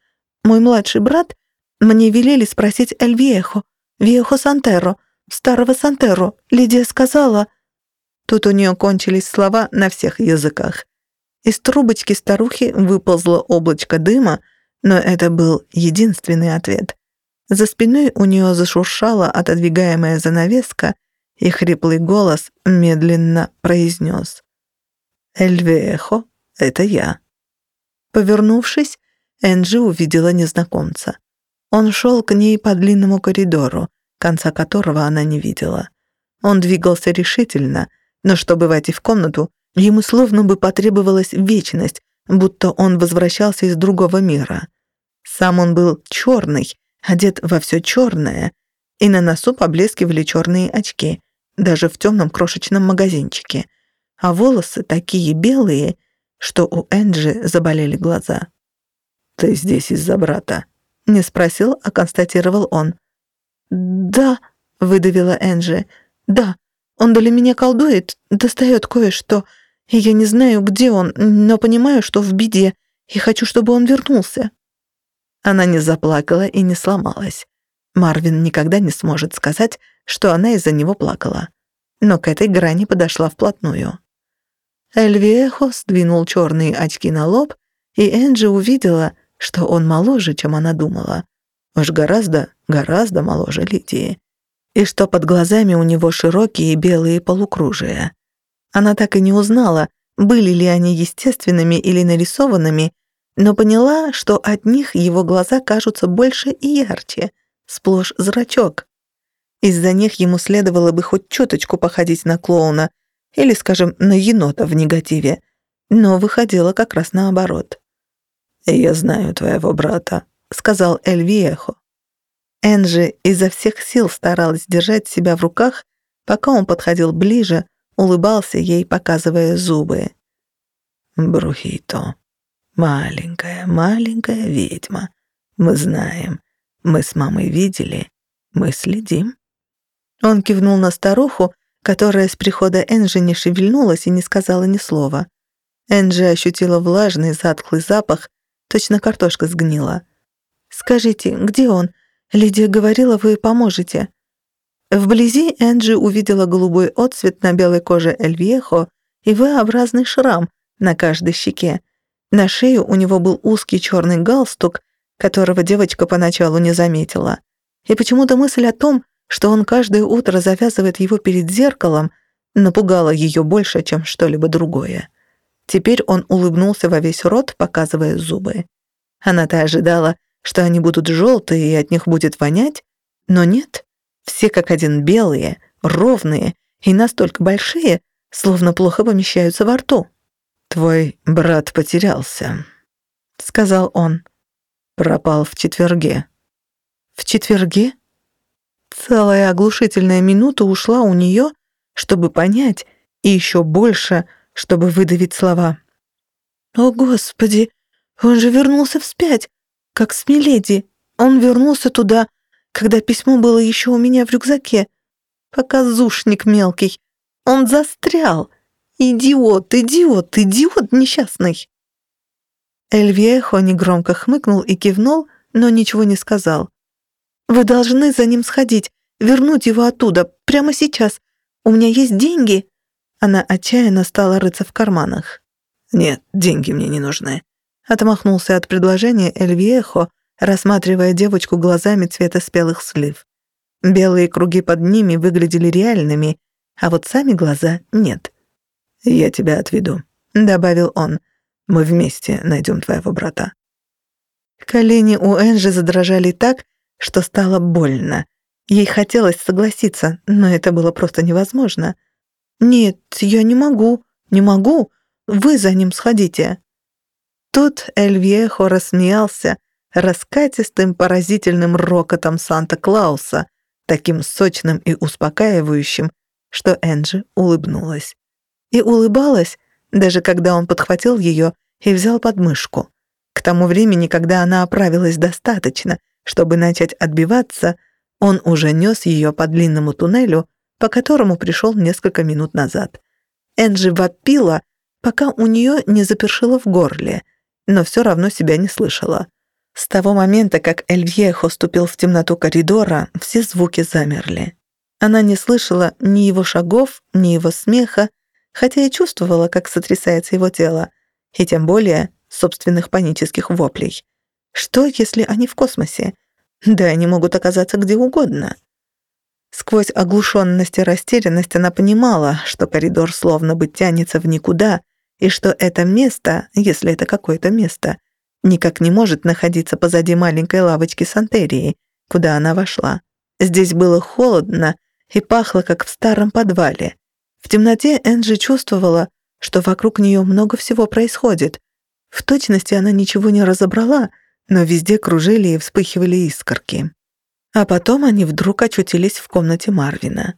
Speaker 2: мой младший брат, мне велели спросить Эль Виехо, Виехо Сантеро, старого Сантеро. Лидия сказала...» Тут у нее кончились слова на всех языках. Из трубочки старухи выползло облачко дыма, но это был единственный ответ. За спиной у нее зашуршала отодвигаемая занавеска, и хриплый голос медленно произнес. «Эльвехо, это я». Повернувшись, Энджи увидела незнакомца. Он шел к ней по длинному коридору, конца которого она не видела. Он двигался решительно — но чтобы войти в комнату, ему словно бы потребовалась вечность, будто он возвращался из другого мира. Сам он был черный, одет во все черное, и на носу поблескивали черные очки, даже в темном крошечном магазинчике, а волосы такие белые, что у Энджи заболели глаза. «Ты здесь из-за брата?» Не спросил, а констатировал он. «Да», — выдавила Энджи, — «да, он для меня колдует, достает кое-что. Я не знаю, где он, но понимаю, что в беде, и хочу, чтобы он вернулся». Она не заплакала и не сломалась. Марвин никогда не сможет сказать, что она из-за него плакала. Но к этой грани подошла вплотную. Эльвиехо сдвинул черные очки на лоб, и Энджи увидела, что он моложе, чем она думала. Уж гораздо, гораздо моложе Лидии и что под глазами у него широкие белые полукружия. Она так и не узнала, были ли они естественными или нарисованными, но поняла, что от них его глаза кажутся больше и ярче, сплошь зрачок. Из-за них ему следовало бы хоть чуточку походить на клоуна или, скажем, на енота в негативе, но выходило как раз наоборот. «Я знаю твоего брата», — сказал Эль Виехо. Энджи изо всех сил старалась держать себя в руках, пока он подходил ближе, улыбался ей, показывая зубы. «Брухито, маленькая, маленькая ведьма,
Speaker 1: Мы знаем. Мы с мамой видели. Мы следим».
Speaker 2: Он кивнул на старуху, которая с прихода Энджи не шевельнулась и не сказала ни слова. Энджи ощутила влажный, затхлый запах, точно картошка сгнила. «Скажите, где он? Лидия говорила, вы поможете». Вблизи Энджи увидела голубой отцвет на белой коже Эльвьехо и V-образный шрам на каждой щеке. На шее у него был узкий черный галстук, которого девочка поначалу не заметила. И почему-то мысль о том, что он каждое утро завязывает его перед зеркалом, напугала ее больше, чем что-либо другое. Теперь он улыбнулся во весь рот, показывая зубы. Она-то ожидала, что они будут желтые и от них будет вонять, но нет. Все как один белые, ровные и настолько большие, словно плохо помещаются во рту.
Speaker 1: «Твой брат потерялся», — сказал он. «Пропал в четверге».
Speaker 2: «В четверге?» Целая оглушительная минута ушла у нее, чтобы понять, и еще больше, чтобы выдавить слова. «О, Господи! Он же вернулся вспять, как с Миледи. Он вернулся туда, когда письмо было еще у меня в рюкзаке. Показушник мелкий. Он застрял. Идиот, идиот, идиот несчастный!» Эльвьехо негромко хмыкнул и кивнул, но ничего не сказал. Вы должны за ним сходить, вернуть его оттуда, прямо сейчас. У меня есть деньги». Она отчаянно стала рыться в карманах.
Speaker 1: «Нет, деньги мне не нужны», —
Speaker 2: отмахнулся от предложения Эльвиехо, рассматривая девочку глазами цвета спелых слив. Белые круги под ними выглядели реальными, а вот сами глаза нет.
Speaker 1: «Я тебя отведу», — добавил он. «Мы вместе найдем твоего брата».
Speaker 2: Колени у Энжи задрожали так, что стало больно. Ей хотелось согласиться, но это было просто невозможно. «Нет, я не могу, не могу. Вы за ним сходите». Тут Эльвьехо рассмеялся раскатистым поразительным рокотом Санта-Клауса, таким сочным и успокаивающим, что Энджи улыбнулась. И улыбалась, даже когда он подхватил ее и взял под мышку. К тому времени, когда она оправилась достаточно — чтобы начать отбиваться, он уже нес ее по длинному туннелю, по которому пришел несколько минут назад. Энджи вопила, пока у нее не запершило в горле, но все равно себя не слышала. С того момента, как Эльвьехо ступил в темноту коридора, все звуки замерли. Она не слышала ни его шагов, ни его смеха, хотя и чувствовала, как сотрясается его тело, и тем более собственных панических воплей. Что, если они в космосе? Да они могут оказаться где угодно. Сквозь оглушенность и растерянность она понимала, что коридор словно бы тянется в никуда, и что это место, если это какое-то место, никак не может находиться позади маленькой лавочки Сантерии, куда она вошла. Здесь было холодно и пахло, как в старом подвале. В темноте Энджи чувствовала, что вокруг нее много всего происходит. В точности она ничего не разобрала — но везде кружили и вспыхивали искорки. А потом они вдруг очутились в комнате Марвина.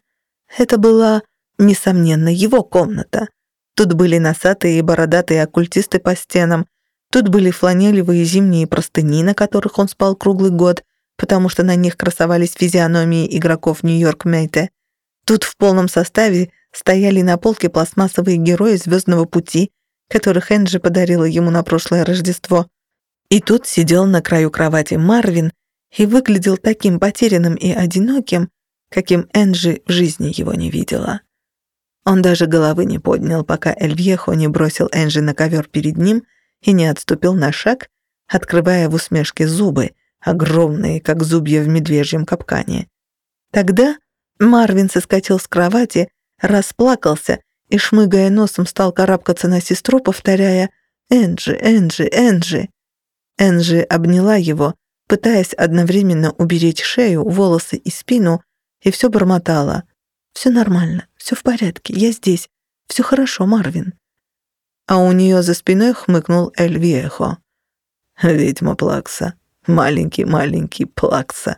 Speaker 2: Это была, несомненно, его комната. Тут были носатые и бородатые оккультисты по стенам, тут были фланелевые зимние простыни, на которых он спал круглый год, потому что на них красовались физиономии игроков Нью-Йорк Мейте. Тут в полном составе стояли на полке пластмассовые герои «Звездного пути», которых Энджи подарила ему на прошлое Рождество. И тут сидел на краю кровати Марвин и выглядел таким потерянным и одиноким, каким Энджи в жизни его не видела. Он даже головы не поднял, пока Эльвьехо не бросил Энджи на ковер перед ним и не отступил на шаг, открывая в усмешке зубы, огромные, как зубья в медвежьем капкане. Тогда Марвин соскочил с кровати, расплакался и, шмыгая носом, стал карабкаться на сестру, повторяя «Энджи, Энджи, Энджи». Энджи обняла его, пытаясь одновременно уберечь шею, волосы и спину, и все бормотала. «Все нормально, все в порядке, я здесь. Все хорошо, Марвин». А у нее за спиной хмыкнул Эль Виехо.
Speaker 1: «Ведьма Плакса. Маленький-маленький Плакса».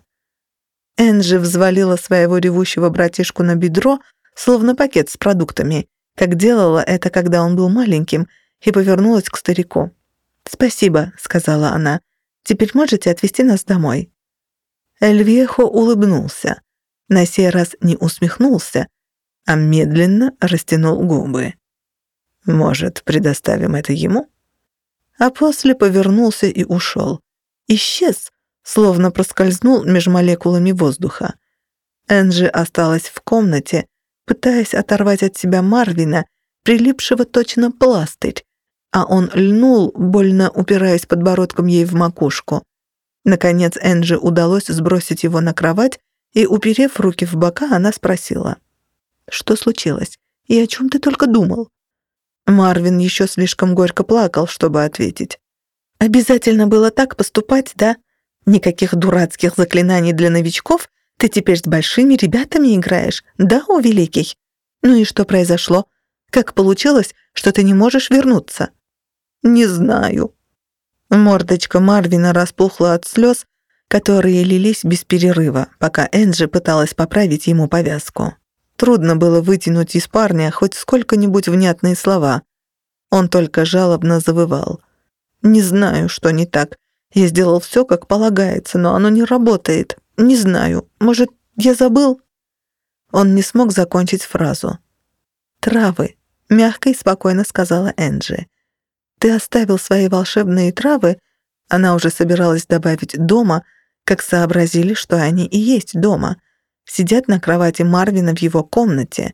Speaker 2: Энджи взвалила своего ревущего братишку на бедро, словно пакет с продуктами, как делала это, когда он был маленьким, и повернулась к старику. «Спасибо», — сказала она. Теперь можете отвезти нас домой?» Эльвехо улыбнулся. На сей раз не усмехнулся, а медленно растянул губы. «Может, предоставим это ему?» А после повернулся и ушел. Исчез, словно проскользнул меж молекулами воздуха. Энджи осталась в комнате, пытаясь оторвать от себя Марвина, прилипшего точно пластырь, а он льнул, больно упираясь подбородком ей в макушку. Наконец Энджи удалось сбросить его на кровать, и, уперев руки в бока, она спросила. «Что случилось? И о чем ты только думал?» Марвин еще слишком горько плакал, чтобы ответить. «Обязательно было так поступать, да? Никаких дурацких заклинаний для новичков? Ты теперь с большими ребятами играешь, да, о великий? Ну и что произошло? Как получилось, что ты не можешь вернуться?» «Не знаю». Мордочка Марвина распухла от слез, которые лились без перерыва, пока Энджи пыталась поправить ему повязку. Трудно было вытянуть из парня хоть сколько-нибудь внятные слова. Он только жалобно завывал. «Не знаю, что не так. Я сделал все, как полагается, но оно не работает. Не знаю. Может, я забыл?» Он не смог закончить фразу. «Травы», — мягко и спокойно сказала Энджи. «Ты оставил свои волшебные травы?» Она уже собиралась добавить «дома», как сообразили, что они и есть дома. Сидят на кровати Марвина в его комнате.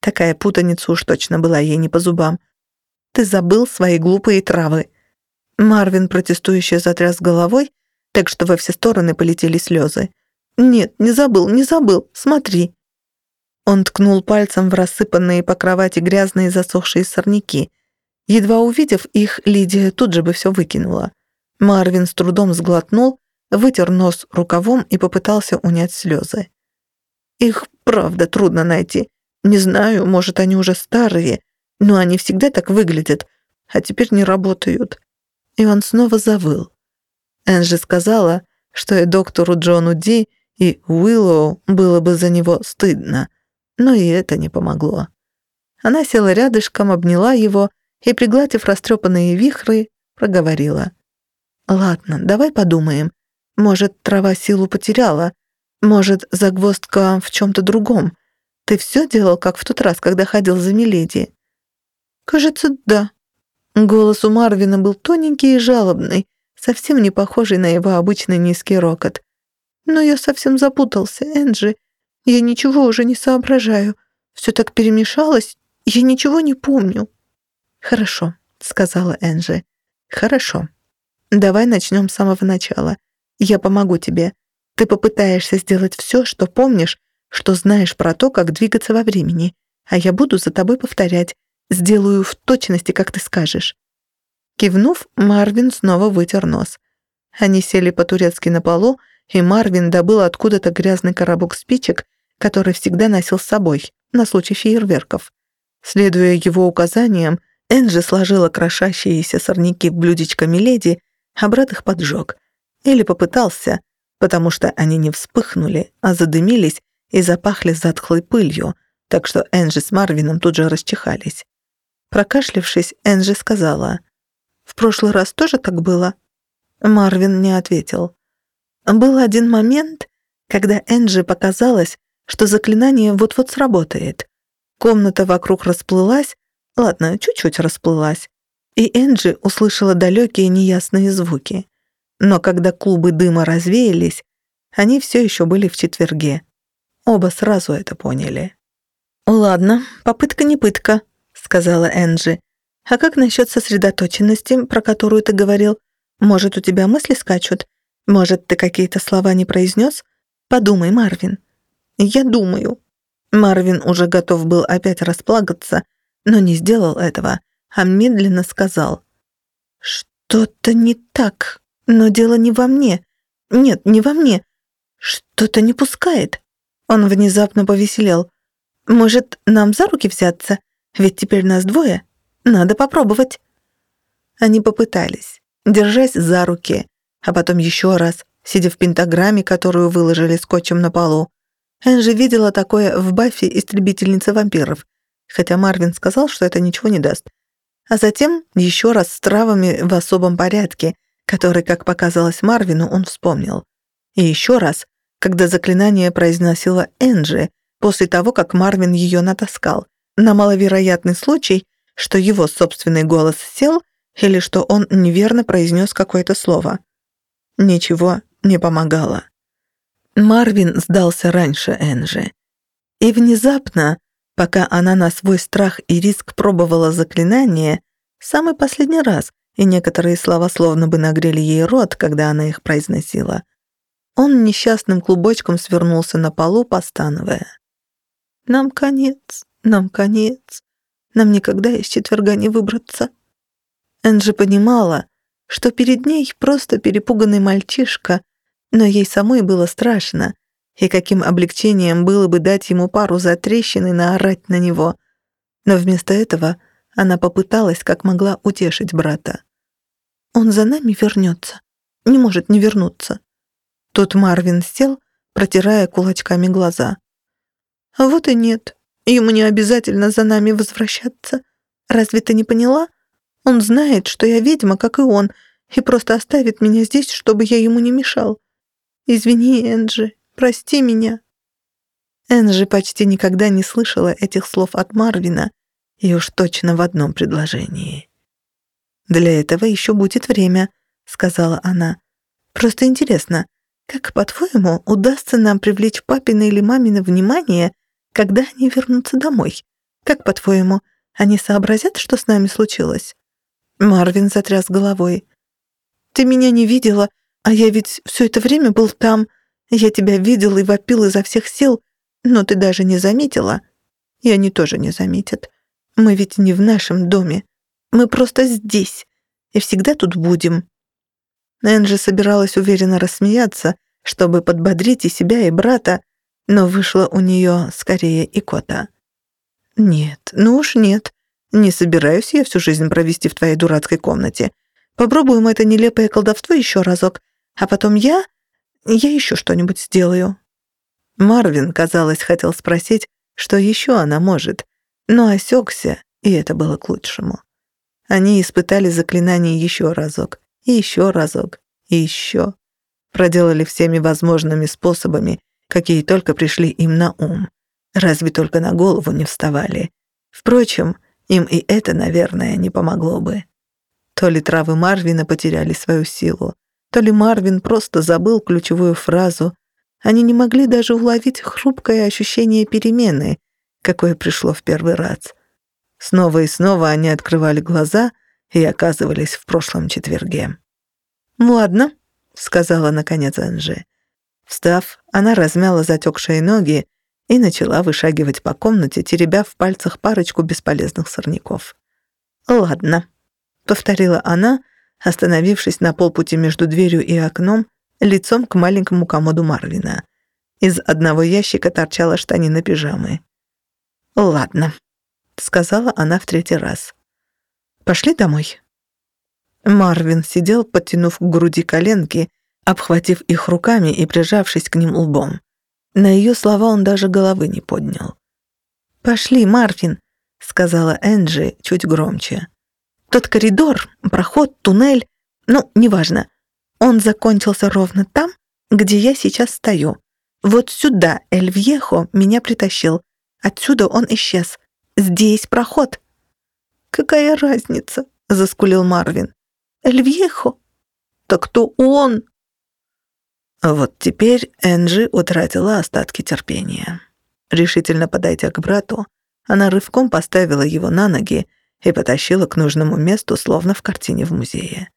Speaker 2: Такая путаница уж точно была ей не по зубам. Ты забыл свои глупые травы. Марвин протестующе затряс головой, так что во все стороны полетели слезы. «Нет, не забыл, не забыл, смотри». Он ткнул пальцем в рассыпанные по кровати грязные засохшие сорняки. Едва увидев их, Лидия тут же бы все выкинула. Марвин с трудом сглотнул, вытер нос рукавом и попытался унять слезы. «Их, правда, трудно найти. Не знаю, может, они уже старые, но они всегда так выглядят, а теперь не работают». И он снова завыл. Энджи сказала, что и доктору Джону Ди, и Уиллоу было бы за него стыдно, но и это не помогло. Она села рядышком, обняла его и, пригладив растрепанные вихры, проговорила. «Ладно, давай подумаем. Может, трава силу потеряла? Может, загвоздка в чем-то другом? Ты все делал, как в тот раз, когда ходил за Миледи?» «Кажется, да». Голос у Марвина был тоненький и жалобный, совсем не похожий на его обычный низкий рокот. «Но я совсем запутался, Энджи. Я ничего уже не соображаю. Все так перемешалось, я ничего не помню». «Хорошо», — сказала Энджи. «Хорошо. Давай начнем с самого начала. Я помогу тебе. Ты попытаешься сделать все, что помнишь, что знаешь про то, как двигаться во времени, а я буду за тобой повторять. Сделаю в точности, как ты скажешь». Кивнув, Марвин снова вытер нос. Они сели по-турецки на полу, и Марвин добыл откуда-то грязный коробок спичек, который всегда носил с собой, на случай фейерверков. Следуя его указаниям, Энджи сложила крошащиеся сорняки в блюдечко Миледи, а брат их поджег. Или попытался, потому что они не вспыхнули, а задымились и запахли затхлой пылью, так что Энджи с Марвином тут же расчихались. Прокашлявшись, Энджи сказала, «В прошлый раз тоже так было?» Марвин не ответил. Был один момент, когда Энджи показалось, что заклинание вот-вот сработает. Комната вокруг расплылась, ладно, чуть-чуть расплылась, и Энджи услышала далекие неясные звуки. Но когда клубы дыма развеялись, они все еще были в четверге. Оба сразу это поняли. «Ладно, попытка не пытка», — сказала Энджи. «А как насчет сосредоточенности, про которую ты говорил? Может, у тебя мысли скачут? Может, ты какие-то слова не произнес? Подумай, Марвин». «Я думаю». Марвин уже готов был опять расплакаться, но не сделал этого, а медленно сказал. «Что-то не так, но дело не во мне. Нет, не во мне. Что-то не пускает». Он внезапно повеселел. «Может, нам за руки взяться? Ведь теперь нас двое. Надо попробовать». Они попытались, держась за руки, а потом еще раз, сидя в пентаграмме, которую выложили скотчем на полу. Энджи видела такое в Баффи «Истребительница вампиров», хотя Марвин сказал, что это ничего не даст. А затем еще раз с травами в особом порядке, который, как показалось Марвину, он вспомнил. И еще раз, когда заклинание произносила Энджи, после того, как Марвин ее натаскал, на маловероятный случай, что его собственный голос сел или что он неверно произнес какое-то слово. Ничего не помогало. Марвин сдался раньше Энджи. И внезапно, пока она на свой страх и риск пробовала заклинание, самый последний раз, и некоторые слова словно бы нагрели ей рот, когда она их произносила, он несчастным клубочком свернулся на полу, постановая. «Нам конец, нам конец, нам никогда из четверга не выбраться». Энджи понимала, что перед ней просто перепуганный мальчишка, но ей самой было страшно, и каким облегчением было бы дать ему пару затрещин и наорать на него. Но вместо этого она попыталась как могла утешить брата. «Он за нами вернется, не может не вернуться». Тут Марвин сел, протирая кулачками глаза. «А вот и нет. Ему не обязательно за нами возвращаться. Разве ты не поняла? Он знает, что я ведьма, как и он, и просто оставит меня здесь, чтобы я ему не мешал. Извини, Энджи, прости меня». Энджи почти никогда не слышала этих слов от Марвина, и уж точно в одном предложении. «Для этого еще будет время», — сказала она. «Просто интересно, как, по-твоему, удастся нам привлечь папина или мамино внимание, когда они вернутся домой? Как, по-твоему, они сообразят, что с нами случилось?» Марвин затряс головой. «Ты меня не видела, а я ведь все это время был там. Я тебя видел и вопил изо всех сил, но ты даже не заметила. И они тоже не заметят. Мы ведь не в нашем доме. Мы просто здесь. И всегда тут будем. Энджи собиралась уверенно рассмеяться, чтобы подбодрить и себя, и брата, но вышло у нее скорее икота. «Нет, ну уж нет. Не собираюсь я всю жизнь провести в твоей дурацкой комнате. Попробуем это нелепое колдовство еще разок, а потом я... я еще что-нибудь сделаю». Марвин, казалось, хотел спросить, что еще она может, но осекся, и это было к лучшему. Они испытали заклинание еще разок, и еще разок, и еще. Проделали всеми возможными способами, какие только пришли им на ум. Разве только на голову не вставали. Впрочем, им и это, наверное, не помогло бы. То ли травы Марвина потеряли свою силу, то ли Марвин просто забыл ключевую фразу. Они не могли даже уловить хрупкое ощущение перемены, какое пришло в первый раз. Снова и снова они открывали глаза и оказывались в прошлом четверге. «Ладно», — сказала наконец Анже. Встав, она размяла затекшие ноги и начала вышагивать по комнате, теребя в пальцах парочку бесполезных сорняков. «Ладно», — повторила она, остановившись на полпути между дверью и окном, лицом к маленькому комоду Марвина. Из одного ящика торчала штанина пижамы. «Ладно», — сказала она в третий раз. «Пошли домой». Марвин сидел, подтянув к груди коленки, обхватив их руками и прижавшись к ним лбом. На ее слова он даже головы не поднял. «Пошли, Марвин», — сказала Энджи чуть громче. «Тот коридор, проход, туннель, ну, неважно. Он закончился ровно там, где я сейчас стою. Вот сюда Эльвьехо меня притащил. Отсюда он исчез. Здесь проход». «Какая разница?» — заскулил Марвин. Эльвьехо? Так кто он?» Вот теперь Энджи утратила остатки терпения. Решительно подойдя к брату, она рывком поставила его на ноги и потащила к нужному месту, словно в картине в музее.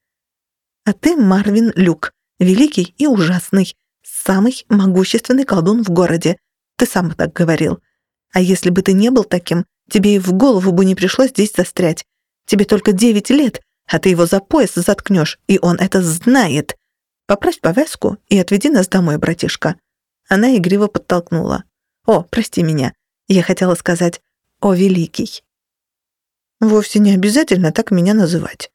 Speaker 2: «А ты Марвин Люк, великий и ужасный, самый могущественный колдун в городе. Ты сам так говорил. А если бы ты не был таким, тебе и в голову бы не пришлось здесь застрять. Тебе только девять лет, а ты его за пояс заткнешь, и он это знает. Поправь повязку и отведи нас домой, братишка». Она игриво подтолкнула. «О, прости меня. Я хотела сказать «О, великий». Вовсе не обязательно так меня называть.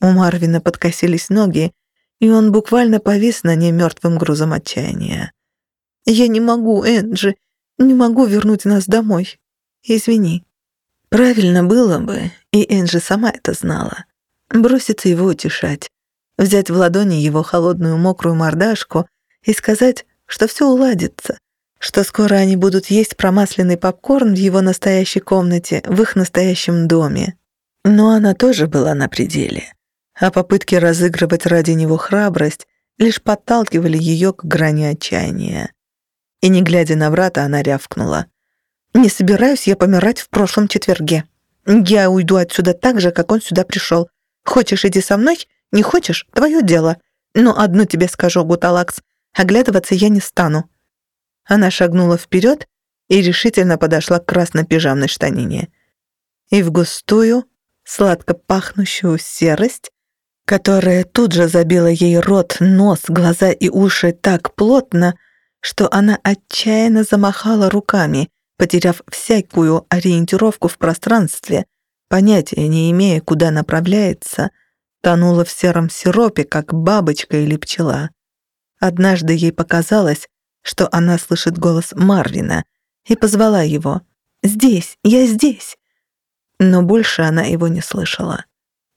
Speaker 2: У Марвина подкосились ноги, и он буквально повис на ней мертвым грузом отчаяния. «Я не могу, Энджи, не могу вернуть нас домой. Извини». Правильно было бы, и Энджи сама это знала броситься его утешать. взять в ладони его холодную мокрую мордашку и сказать, что все уладится, что скоро они будут есть промасленный попкорн в его настоящей комнате, в их настоящем доме. Но она тоже была на пределе, а попытки разыгрывать ради него храбрость лишь подталкивали ее к грани отчаяния. И не глядя на брата, она рявкнула. «Не собираюсь я помирать в прошлом четверге. Я уйду отсюда так же, как он сюда пришел. Хочешь, иди со мной, не хочешь — твое дело. Но одно тебе скажу, Гуталакс, оглядываться я не стану». Она шагнула вперед и решительно подошла к красно-пижамной штанине. И в густую, сладко пахнущую серость, которая тут же забила ей рот, нос, глаза и уши так плотно, что она отчаянно замахала руками, потеряв всякую ориентировку в пространстве, понятия не имея, куда направляется, тонула в сером сиропе, как бабочка или пчела. Однажды ей показалось, что она слышит голос Марвина и позвала его «Здесь, я здесь!» Но больше она его не слышала.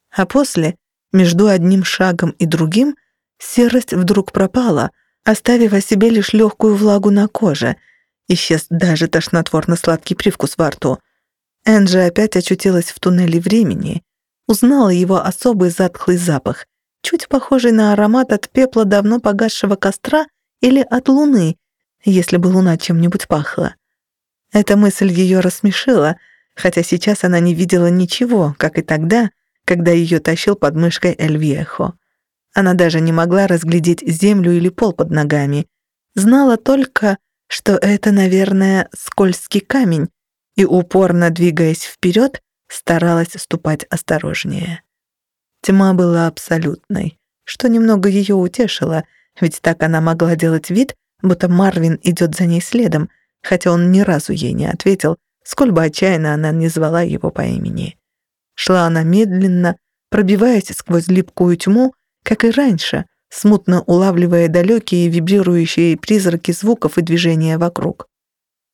Speaker 2: А после, между одним шагом и другим, серость вдруг пропала — оставив о себе лишь легкую влагу на коже. Исчез даже тошнотворно-сладкий привкус во рту. Энджи опять очутилась в туннеле времени, узнала его особый затхлый запах, чуть похожий на аромат от пепла давно погасшего костра или от луны, если бы луна чем-нибудь пахла. Эта мысль ее рассмешила, хотя сейчас она не видела ничего, как и тогда, когда ее тащил под мышкой Эльвьехо. Она даже не могла разглядеть землю или пол под ногами. Знала только, что это, наверное, скользкий камень, и, упорно двигаясь вперед, старалась ступать осторожнее. Тьма была абсолютной, что немного ее утешило, ведь так она могла делать вид, будто Марвин идет за ней следом, хотя он ни разу ей не ответил, сколь бы отчаянно она не звала его по имени. Шла она медленно, пробиваясь сквозь липкую тьму, как и раньше, смутно улавливая далекие вибрирующие призраки звуков и движения вокруг.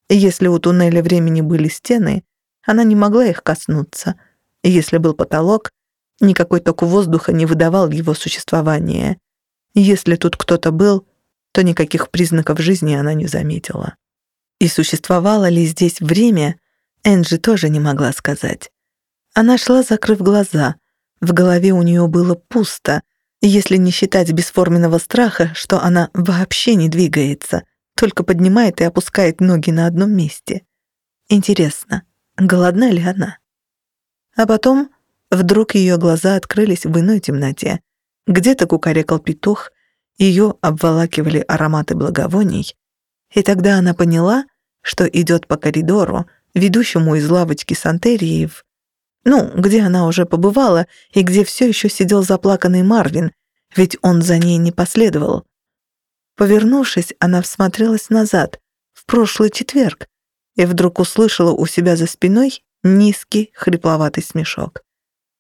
Speaker 2: Если у туннеля времени были стены, она не могла их коснуться. Если был потолок, никакой ток воздуха не выдавал его существования. Если тут кто-то был, то никаких признаков жизни она не заметила. И существовало ли здесь время, Энджи тоже не могла сказать. Она шла, закрыв глаза. В голове у нее было пусто, если не считать бесформенного страха, что она вообще не двигается, только поднимает и опускает ноги на одном месте. Интересно, голодна ли она? А потом вдруг ее глаза открылись в иной темноте. Где-то кукарекал петух, ее обволакивали ароматы благовоний, и тогда она поняла, что идет по коридору, ведущему из лавочки Сантериев, ну, где она уже побывала и где все еще сидел заплаканный Марвин, ведь он за ней не последовал. Повернувшись, она всмотрелась назад, в прошлый четверг, и вдруг услышала у себя за спиной низкий, хрипловатый смешок.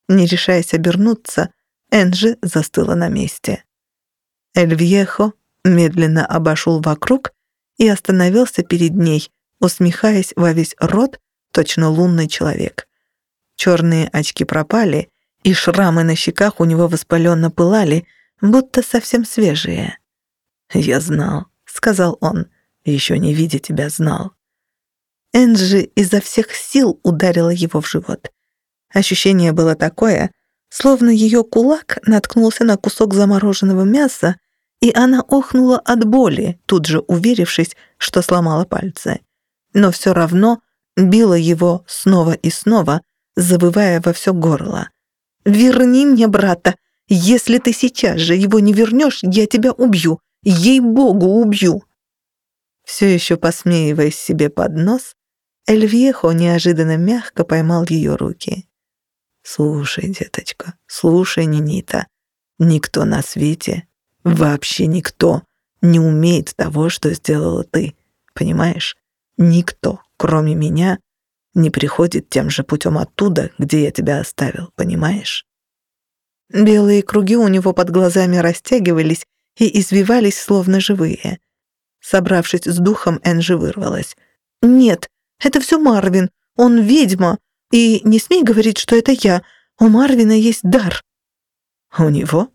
Speaker 2: Не решаясь обернуться, Энджи застыла на месте. Эльвьехо медленно обошел вокруг и остановился перед ней, усмехаясь во весь рот, точно лунный человек. Черные очки пропали, и шрамы на щеках у него воспаленно пылали, будто совсем свежие. «Я знал», — сказал он, — «еще не видя тебя знал». Энджи изо всех сил ударила его в живот. Ощущение было такое, словно ее кулак наткнулся на кусок замороженного мяса, и она охнула от боли, тут же уверившись, что сломала пальцы. Но все равно била его снова и снова, завывая во все горло. «Верни мне брата! Если ты сейчас же его не вернешь, я тебя убью! Ей-богу, убью!» Все еще посмеиваясь себе под нос, Эльвьехо неожиданно мягко поймал ее руки. «Слушай, деточка, слушай, Нинита, никто на свете, вообще никто, не умеет того, что сделала ты, понимаешь? Никто, кроме меня, не приходит тем же путем оттуда, где я тебя оставил, понимаешь?» Белые круги у него под глазами растягивались и извивались, словно живые. Собравшись с духом, Энджи вырвалась. «Нет, это все Марвин. Он ведьма. И не смей говорить, что это я. У Марвина есть дар». «У него?»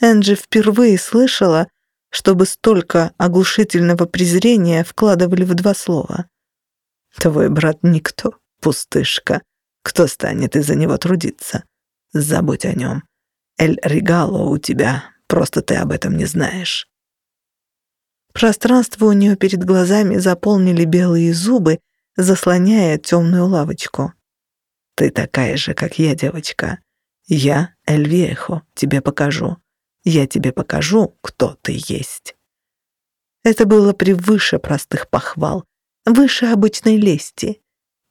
Speaker 2: Энджи впервые слышала, чтобы столько оглушительного презрения вкладывали в два слова.
Speaker 1: «Твой брат никто, пустышка. Кто станет из-за него трудиться? Забудь о нем. Эль Регало у тебя, просто ты об этом не знаешь».
Speaker 2: Пространство у нее перед глазами заполнили белые зубы, заслоняя темную лавочку.
Speaker 1: «Ты такая же, как я, девочка. Я Эль Вьехо, тебе покажу. Я тебе покажу, кто ты есть».
Speaker 2: Это было превыше простых похвал, выше обычной лести.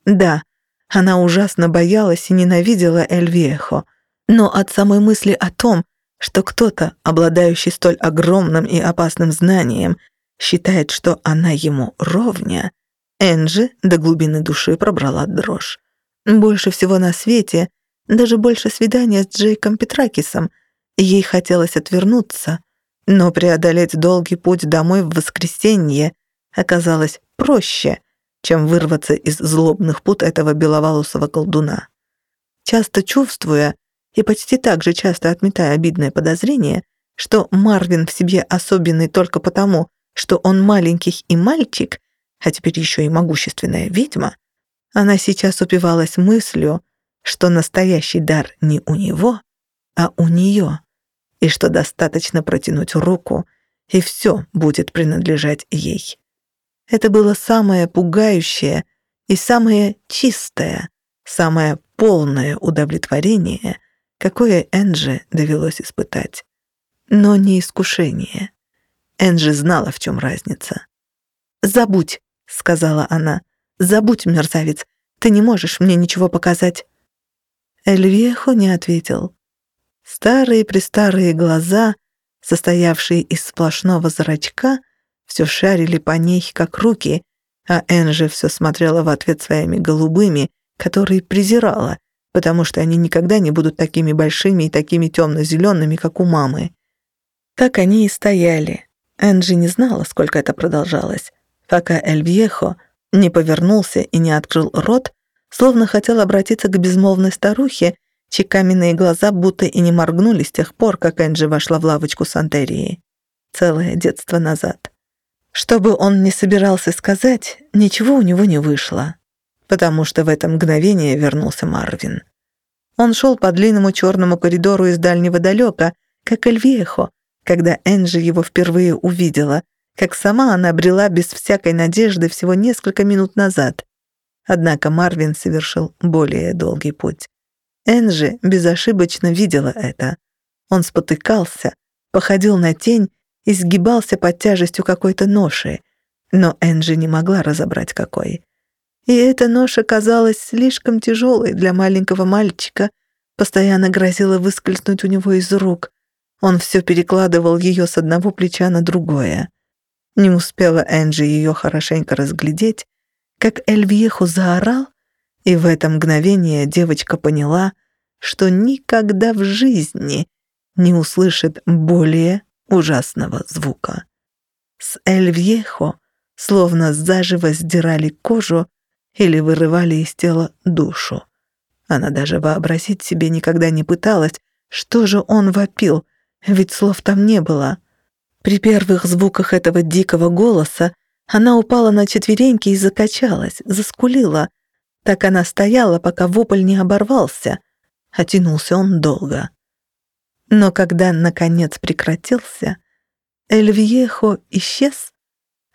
Speaker 2: Да, она ужасно боялась и ненавидела Эль Вьехо, но от самой мысли о том, что кто-то, обладающий столь огромным и опасным знанием, считает, что она ему ровня, Энджи до глубины души пробрала дрожь. Больше всего на свете, даже больше свидания с Джейком Петракисом, ей хотелось отвернуться, но преодолеть долгий путь домой в воскресенье оказалось проще, чем вырваться из злобных пут этого беловолосого колдуна. Часто чувствуя и почти так же часто отметая обидное подозрение, что Марвин в себе особенный только потому, что он маленький и мальчик, а теперь еще и могущественная ведьма, она сейчас упивалась мыслью, что настоящий дар не у него, а у нее, и что достаточно протянуть руку, и все будет принадлежать ей. Это было самое пугающее и самое чистое, самое полное удовлетворение, какое Энджи довелось испытать. Но не искушение. Энджи знала, в чем разница. «Забудь», — сказала она. «Забудь, мерзавец, ты не можешь мне ничего показать». Эльвехо не ответил. Старые-престарые глаза, состоявшие из сплошного зрачка, все шарили по ней, как руки, а Энджи все смотрела в ответ своими голубыми, которые презирала, потому что они никогда не будут такими большими и такими темно-зелеными, как у мамы. Так они и стояли, Энджи не знала, сколько это продолжалось, пока Эль не повернулся и не открыл рот, словно хотел обратиться к безмолвной старухе, чьи каменные глаза будто и не моргнули с тех пор, как Энджи вошла в лавочку Сантерии. Целое детство назад. Что бы он ни собирался сказать, ничего у него не вышло, потому что в это мгновение вернулся Марвин. Он шел по длинному черному коридору из дальнего далека, как Эльвехо, когда Энджи его впервые увидела, как сама она обрела без всякой надежды всего несколько минут назад. Однако Марвин совершил более долгий путь. Энджи безошибочно видела это. Он спотыкался, походил на тень и сгибался под тяжестью какой-то ноши, но Энджи не могла разобрать какой. И эта ноша казалась слишком тяжелой для маленького мальчика, постоянно грозила выскользнуть у него из рук. Он все перекладывал ее с одного плеча на другое. Не успела Энджи ее хорошенько разглядеть, как Эльвьеху заорал, и в это мгновение девочка поняла, что никогда в жизни не услышит более ужасного звука. С Эльвьехо словно заживо сдирали кожу или вырывали из тела душу. Она даже вообразить себе никогда не пыталась, что же он вопил, ведь слов там не было. При первых звуках этого дикого голоса она упала на четвереньки и закачалась, заскулила. Так она стояла, пока вопль не оборвался, а тянулся он долго. Но когда, наконец, прекратился, Эльвьехо исчез,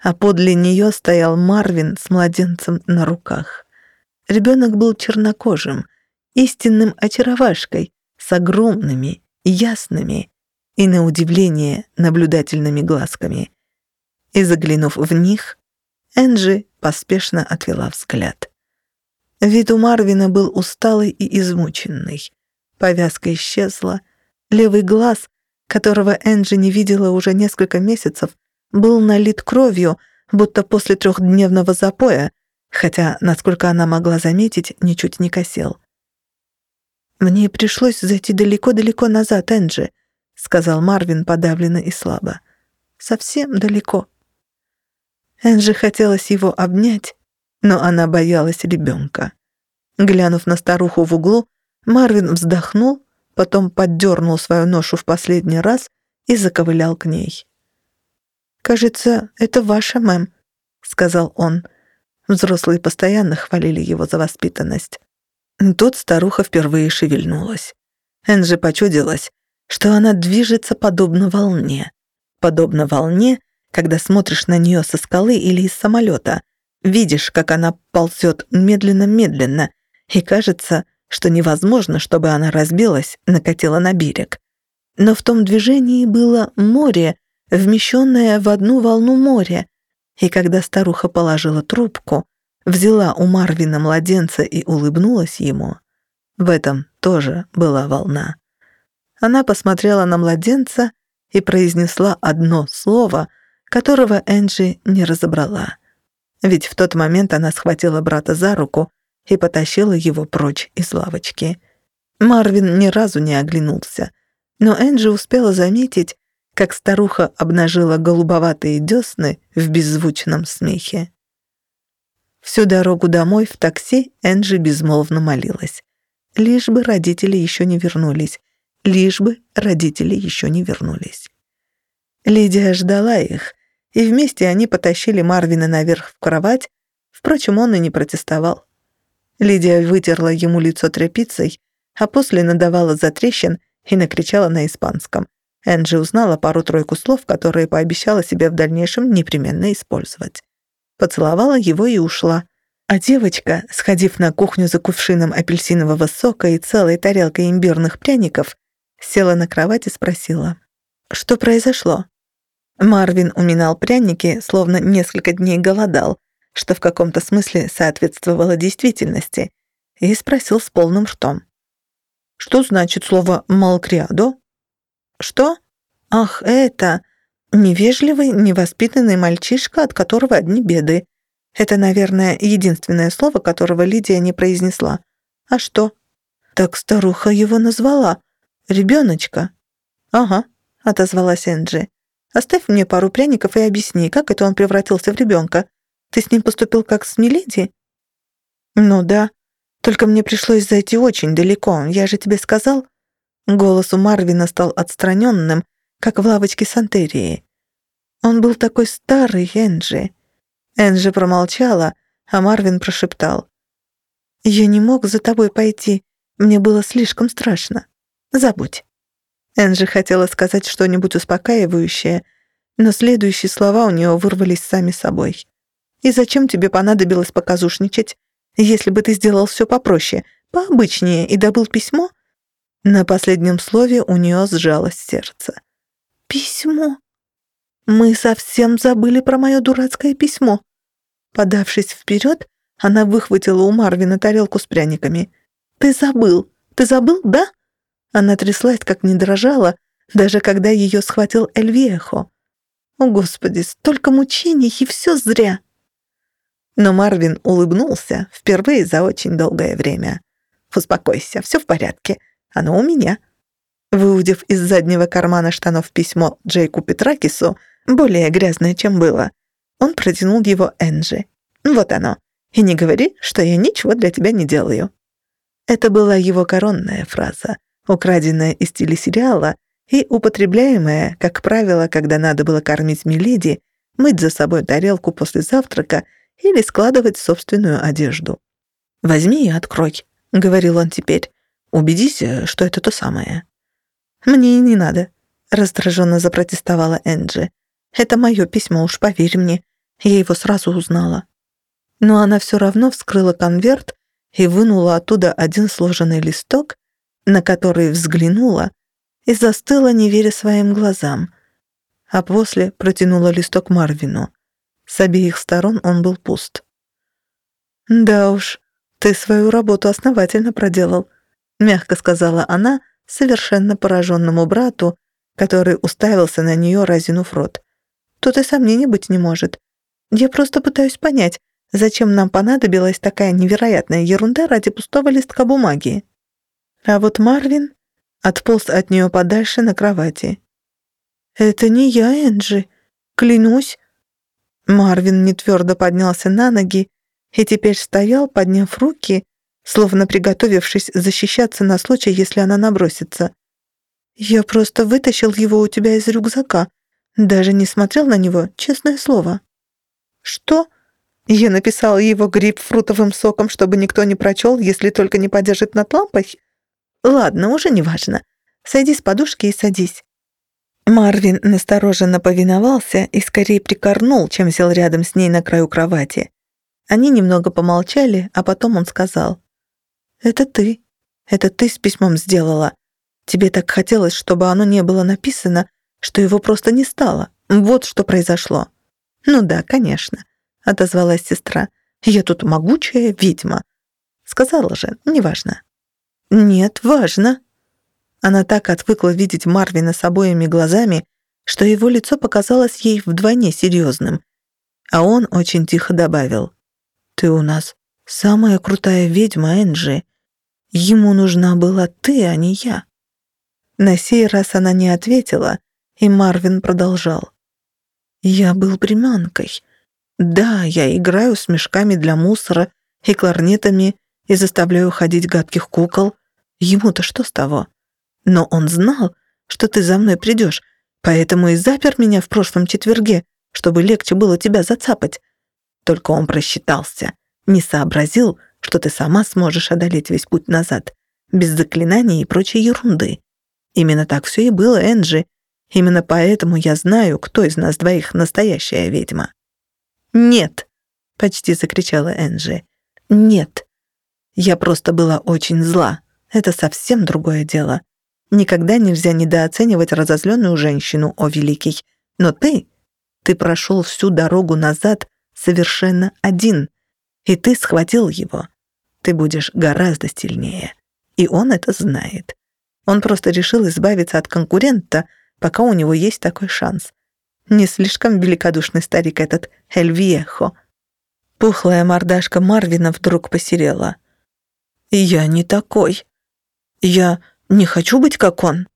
Speaker 2: а подле нее стоял Марвин с младенцем на руках. Ребенок был чернокожим, истинным очаровашкой, с огромными, ясными, и, на удивление, наблюдательными глазками. И, заглянув в них, Энджи поспешно отвела взгляд. Вид у Марвина был усталый и измученный. Повязка исчезла. Левый глаз, которого Энджи не видела уже несколько месяцев, был налит кровью, будто после трехдневного запоя, хотя, насколько она могла заметить, ничуть не косел. «Мне пришлось зайти далеко-далеко назад, Энджи», сказал Марвин подавленно и слабо. «Совсем далеко». Энджи хотелось его обнять, но она боялась ребенка. Глянув на старуху в углу, Марвин вздохнул, потом поддернул свою ношу в последний раз и заковылял к ней. «Кажется, это ваша, мэм», — сказал он. Взрослые постоянно хвалили его за воспитанность. Тут старуха впервые шевельнулась. Энджи почудилась, что она движется подобно волне. Подобно волне, когда смотришь на нее со скалы или из самолета, видишь, как она ползет медленно-медленно, и кажется, что невозможно, чтобы она разбилась, накатила на берег. Но в том движении было море, вмещенное в одну волну моря, и когда старуха положила трубку, взяла у Марвина младенца и улыбнулась ему, в этом тоже была волна. Она посмотрела на младенца и произнесла одно слово, которого Энджи не разобрала. Ведь в тот момент она схватила брата за руку и потащила его прочь из лавочки. Марвин ни разу не оглянулся, но Энджи успела заметить, как старуха обнажила голубоватые десны в беззвучном смехе. Всю дорогу домой в такси Энджи безмолвно молилась. Лишь бы родители еще не вернулись. Лишь бы родители еще не вернулись. Лидия ждала их, и вместе они потащили Марвина наверх в кровать, впрочем, он и не протестовал. Лидия вытерла ему лицо тряпицей, а после надавала затрещин и накричала на испанском — Энджи узнала пару-тройку слов, которые пообещала себе в дальнейшем непременно использовать. Поцеловала его и ушла. А девочка, сходив на кухню за кувшином апельсинового сока и целой тарелкой имбирных пряников, села на кровать и спросила. «Что произошло?» Марвин уминал пряники, словно несколько дней голодал, что в каком-то смысле соответствовало действительности, и спросил с полным ртом. «Что значит слово «малкриадо»?» «Что? Ах, это... Невежливый, невоспитанный мальчишка, от которого одни беды. Это, наверное, единственное слово, которого Лидия не произнесла. А что? Так старуха его назвала. Ребеночка. Ага, отозвалась Энджи. Оставь мне пару пряников и объясни, как это он превратился в ребенка. Ты с ним поступил как с Миледи? Ну да. Только мне пришлось зайти очень далеко. Я же тебе сказал. Голос у Марвина стал отстраненным, как в лавочке Сантерии. Он был такой старый, Энджи. Энджи промолчала, а Марвин прошептал. «Я не мог за тобой пойти. Мне было слишком страшно. Забудь». Энджи хотела сказать что-нибудь успокаивающее, но следующие слова у нее вырвались сами собой. «И зачем тебе понадобилось показушничать? Если бы ты сделал все попроще, пообычнее и добыл письмо, на последнем слове у нее сжалось сердце. «Письмо? Мы совсем забыли про мое дурацкое письмо». Подавшись вперед, она выхватила у Марвина тарелку с пряниками. «Ты забыл? Ты забыл, да?» Она тряслась, как не дрожала, даже когда ее схватил Эльвехо. «О, Господи, столько мучений, и все зря!» Но Марвин улыбнулся впервые за очень долгое время. «Успокойся, все в порядке. Оно у меня». Выудив из заднего кармана штанов письмо Джейку Петракису, более грязное, чем было, он протянул его Энджи. «Вот оно. И не говори, что я ничего для тебя не делаю». Это была его коронная фраза, украденная из телесериала и употребляемая, как правило, когда надо было кормить Миледи, мыть за собой тарелку после завтрака или складывать собственную одежду. «Возьми и открой», — говорил он теперь. Убедись, что это то самое». «Мне и не надо», — раздраженно запротестовала Энджи. «Это мое письмо, уж поверь мне. Я его сразу узнала». Но она все равно вскрыла конверт и вынула оттуда один сложенный листок, на который взглянула и застыла, не веря своим глазам. А после протянула листок Марвину. С обеих сторон он был пуст. «Да уж, ты свою работу основательно проделал», мягко сказала она совершенно пораженному брату, который уставился на нее, разинув рот. Тут и сомнений быть не может. Я просто пытаюсь понять, зачем нам понадобилась такая невероятная ерунда ради пустого листка бумаги. А вот Марвин отполз от нее подальше на кровати. «Это не я, Энджи. Клянусь». Марвин нетвердо поднялся на ноги и теперь стоял, подняв руки словно приготовившись защищаться на случай, если она набросится. «Я просто вытащил его у тебя из рюкзака. Даже не смотрел на него, честное слово». «Что?» Я написала его грейпфрутовым соком, чтобы никто не прочел, если только не подержит над лампой. Ладно, уже не важно. Сойди с подушки и садись. Марвин настороженно повиновался и скорее прикорнул, чем сел рядом с ней на краю кровати. Они немного помолчали, а потом он сказал. «Это ты. Это ты с письмом сделала. Тебе так хотелось, чтобы оно не было написано, что его просто не стало. Вот что произошло». «Ну да, конечно. — отозвалась сестра. «Я тут могучая ведьма». Сказала же, неважно. «Нет, важно». Она так отвыкла видеть Марвина с обоими глазами, что его лицо показалось ей вдвойне серьезным. А он очень тихо добавил. «Ты у нас самая крутая ведьма, Энджи. Ему нужна была ты, а не я». На сей раз она не ответила, и Марвин продолжал. «Я был приманкой. Да, я играю с мешками для мусора и кларнетами и заставляю ходить гадких кукол. Ему-то что с того? Но он знал, что ты за мной придешь, поэтому и запер меня в прошлом четверге, чтобы легче было тебя зацапать. Только он просчитался, не сообразил, что ты сама сможешь одолеть весь путь назад, без заклинаний и прочей ерунды. Именно так все и было, Энджи. Именно поэтому я знаю, кто из нас двоих настоящая ведьма. «Нет!» — почти закричала Энджи. «Нет!» Я просто была очень зла. Это совсем другое дело. Никогда нельзя недооценивать разозленную женщину, о великий. Но ты, ты прошел всю дорогу назад совершенно один. И ты схватил его. Ты будешь гораздо сильнее. И он это знает. Он просто решил избавиться от конкурента, пока у него есть такой шанс. Не слишком великодушный старик этот Эльвьехо. Пухлая мордашка Марвина вдруг посерела. «Я не такой. Я не хочу быть как он».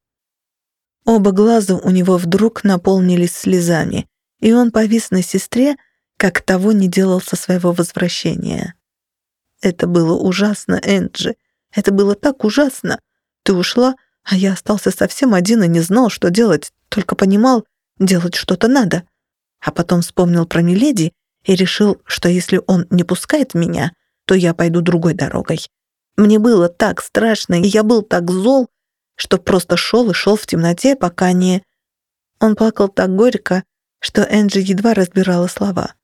Speaker 2: Оба глаза у него вдруг наполнились слезами, и он повис на сестре, как того не делал со своего возвращения. Это было ужасно, Энджи. Это было так ужасно. Ты ушла, а я остался совсем один и не знал, что делать, только понимал, Делать что-то надо. А потом вспомнил про Миледи и решил, что если он не пускает меня, то я пойду другой дорогой. Мне было так страшно, и я был так зол, что просто шел и шел в темноте, пока не... Он плакал так горько, что Энджи едва разбирала слова.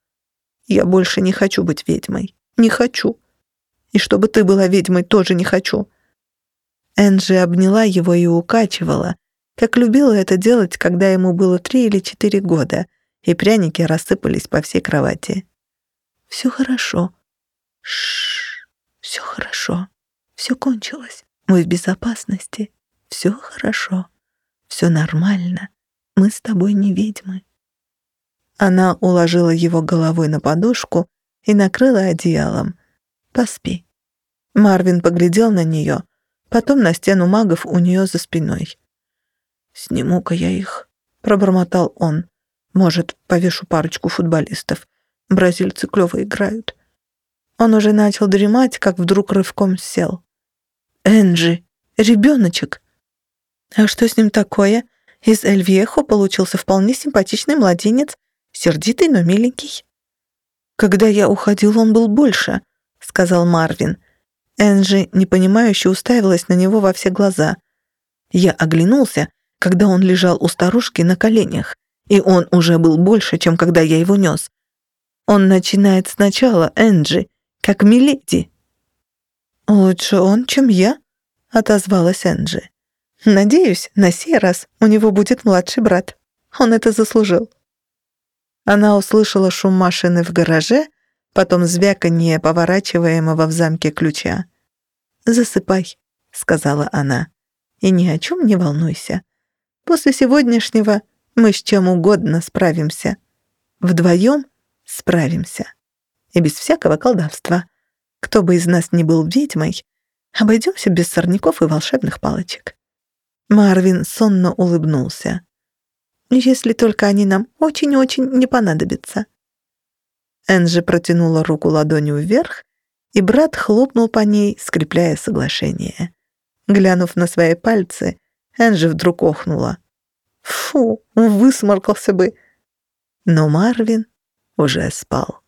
Speaker 2: «Я больше не хочу быть ведьмой. Не хочу. И чтобы ты была ведьмой, тоже не хочу». Энджи обняла его и укачивала, как любила это делать, когда ему было три или четыре года, и пряники рассыпались по всей кровати. «Все хорошо. Шш, все хорошо. Все кончилось. Мы в безопасности. Все хорошо. Все нормально. Мы с тобой не ведьмы». Она уложила его головой на подушку и накрыла одеялом. «Поспи». Марвин поглядел на нее, потом на стену магов у нее за спиной. «Сниму-ка я их», — пробормотал он. «Может, повешу парочку футболистов. Бразильцы клёво играют». Он уже начал дремать, как вдруг рывком сел. «Энджи, ребеночек!» «А что с ним такое?» Из Эльвьехо получился вполне симпатичный младенец, сердитый, но миленький. «Когда я уходил, он был больше», — сказал Марвин. Энджи, непонимающе, уставилась на него во все глаза. Я оглянулся когда он лежал у старушки на коленях, и он уже был больше, чем когда я его нес. Он начинает сначала, Энджи, как Миледи. «Лучше он, чем я», — отозвалась Энджи. «Надеюсь, на сей раз у него будет младший брат. Он это заслужил». Она услышала шум машины в гараже, потом звяканье поворачиваемого в замке ключа. «Засыпай», — сказала она, — «и ни о чем не волнуйся. После сегодняшнего мы с чем угодно справимся. Вдвоем справимся. И без всякого колдовства. Кто бы из нас ни был ведьмой, обойдемся без сорняков и волшебных палочек. Марвин сонно улыбнулся. «Если только они нам очень-очень не понадобятся». Энджи протянула руку ладонью вверх, и брат хлопнул по ней, скрепляя соглашение. Глянув на свои пальцы, Энджи вдруг охнула. Фу, высморкался бы. Но Марвин уже спал.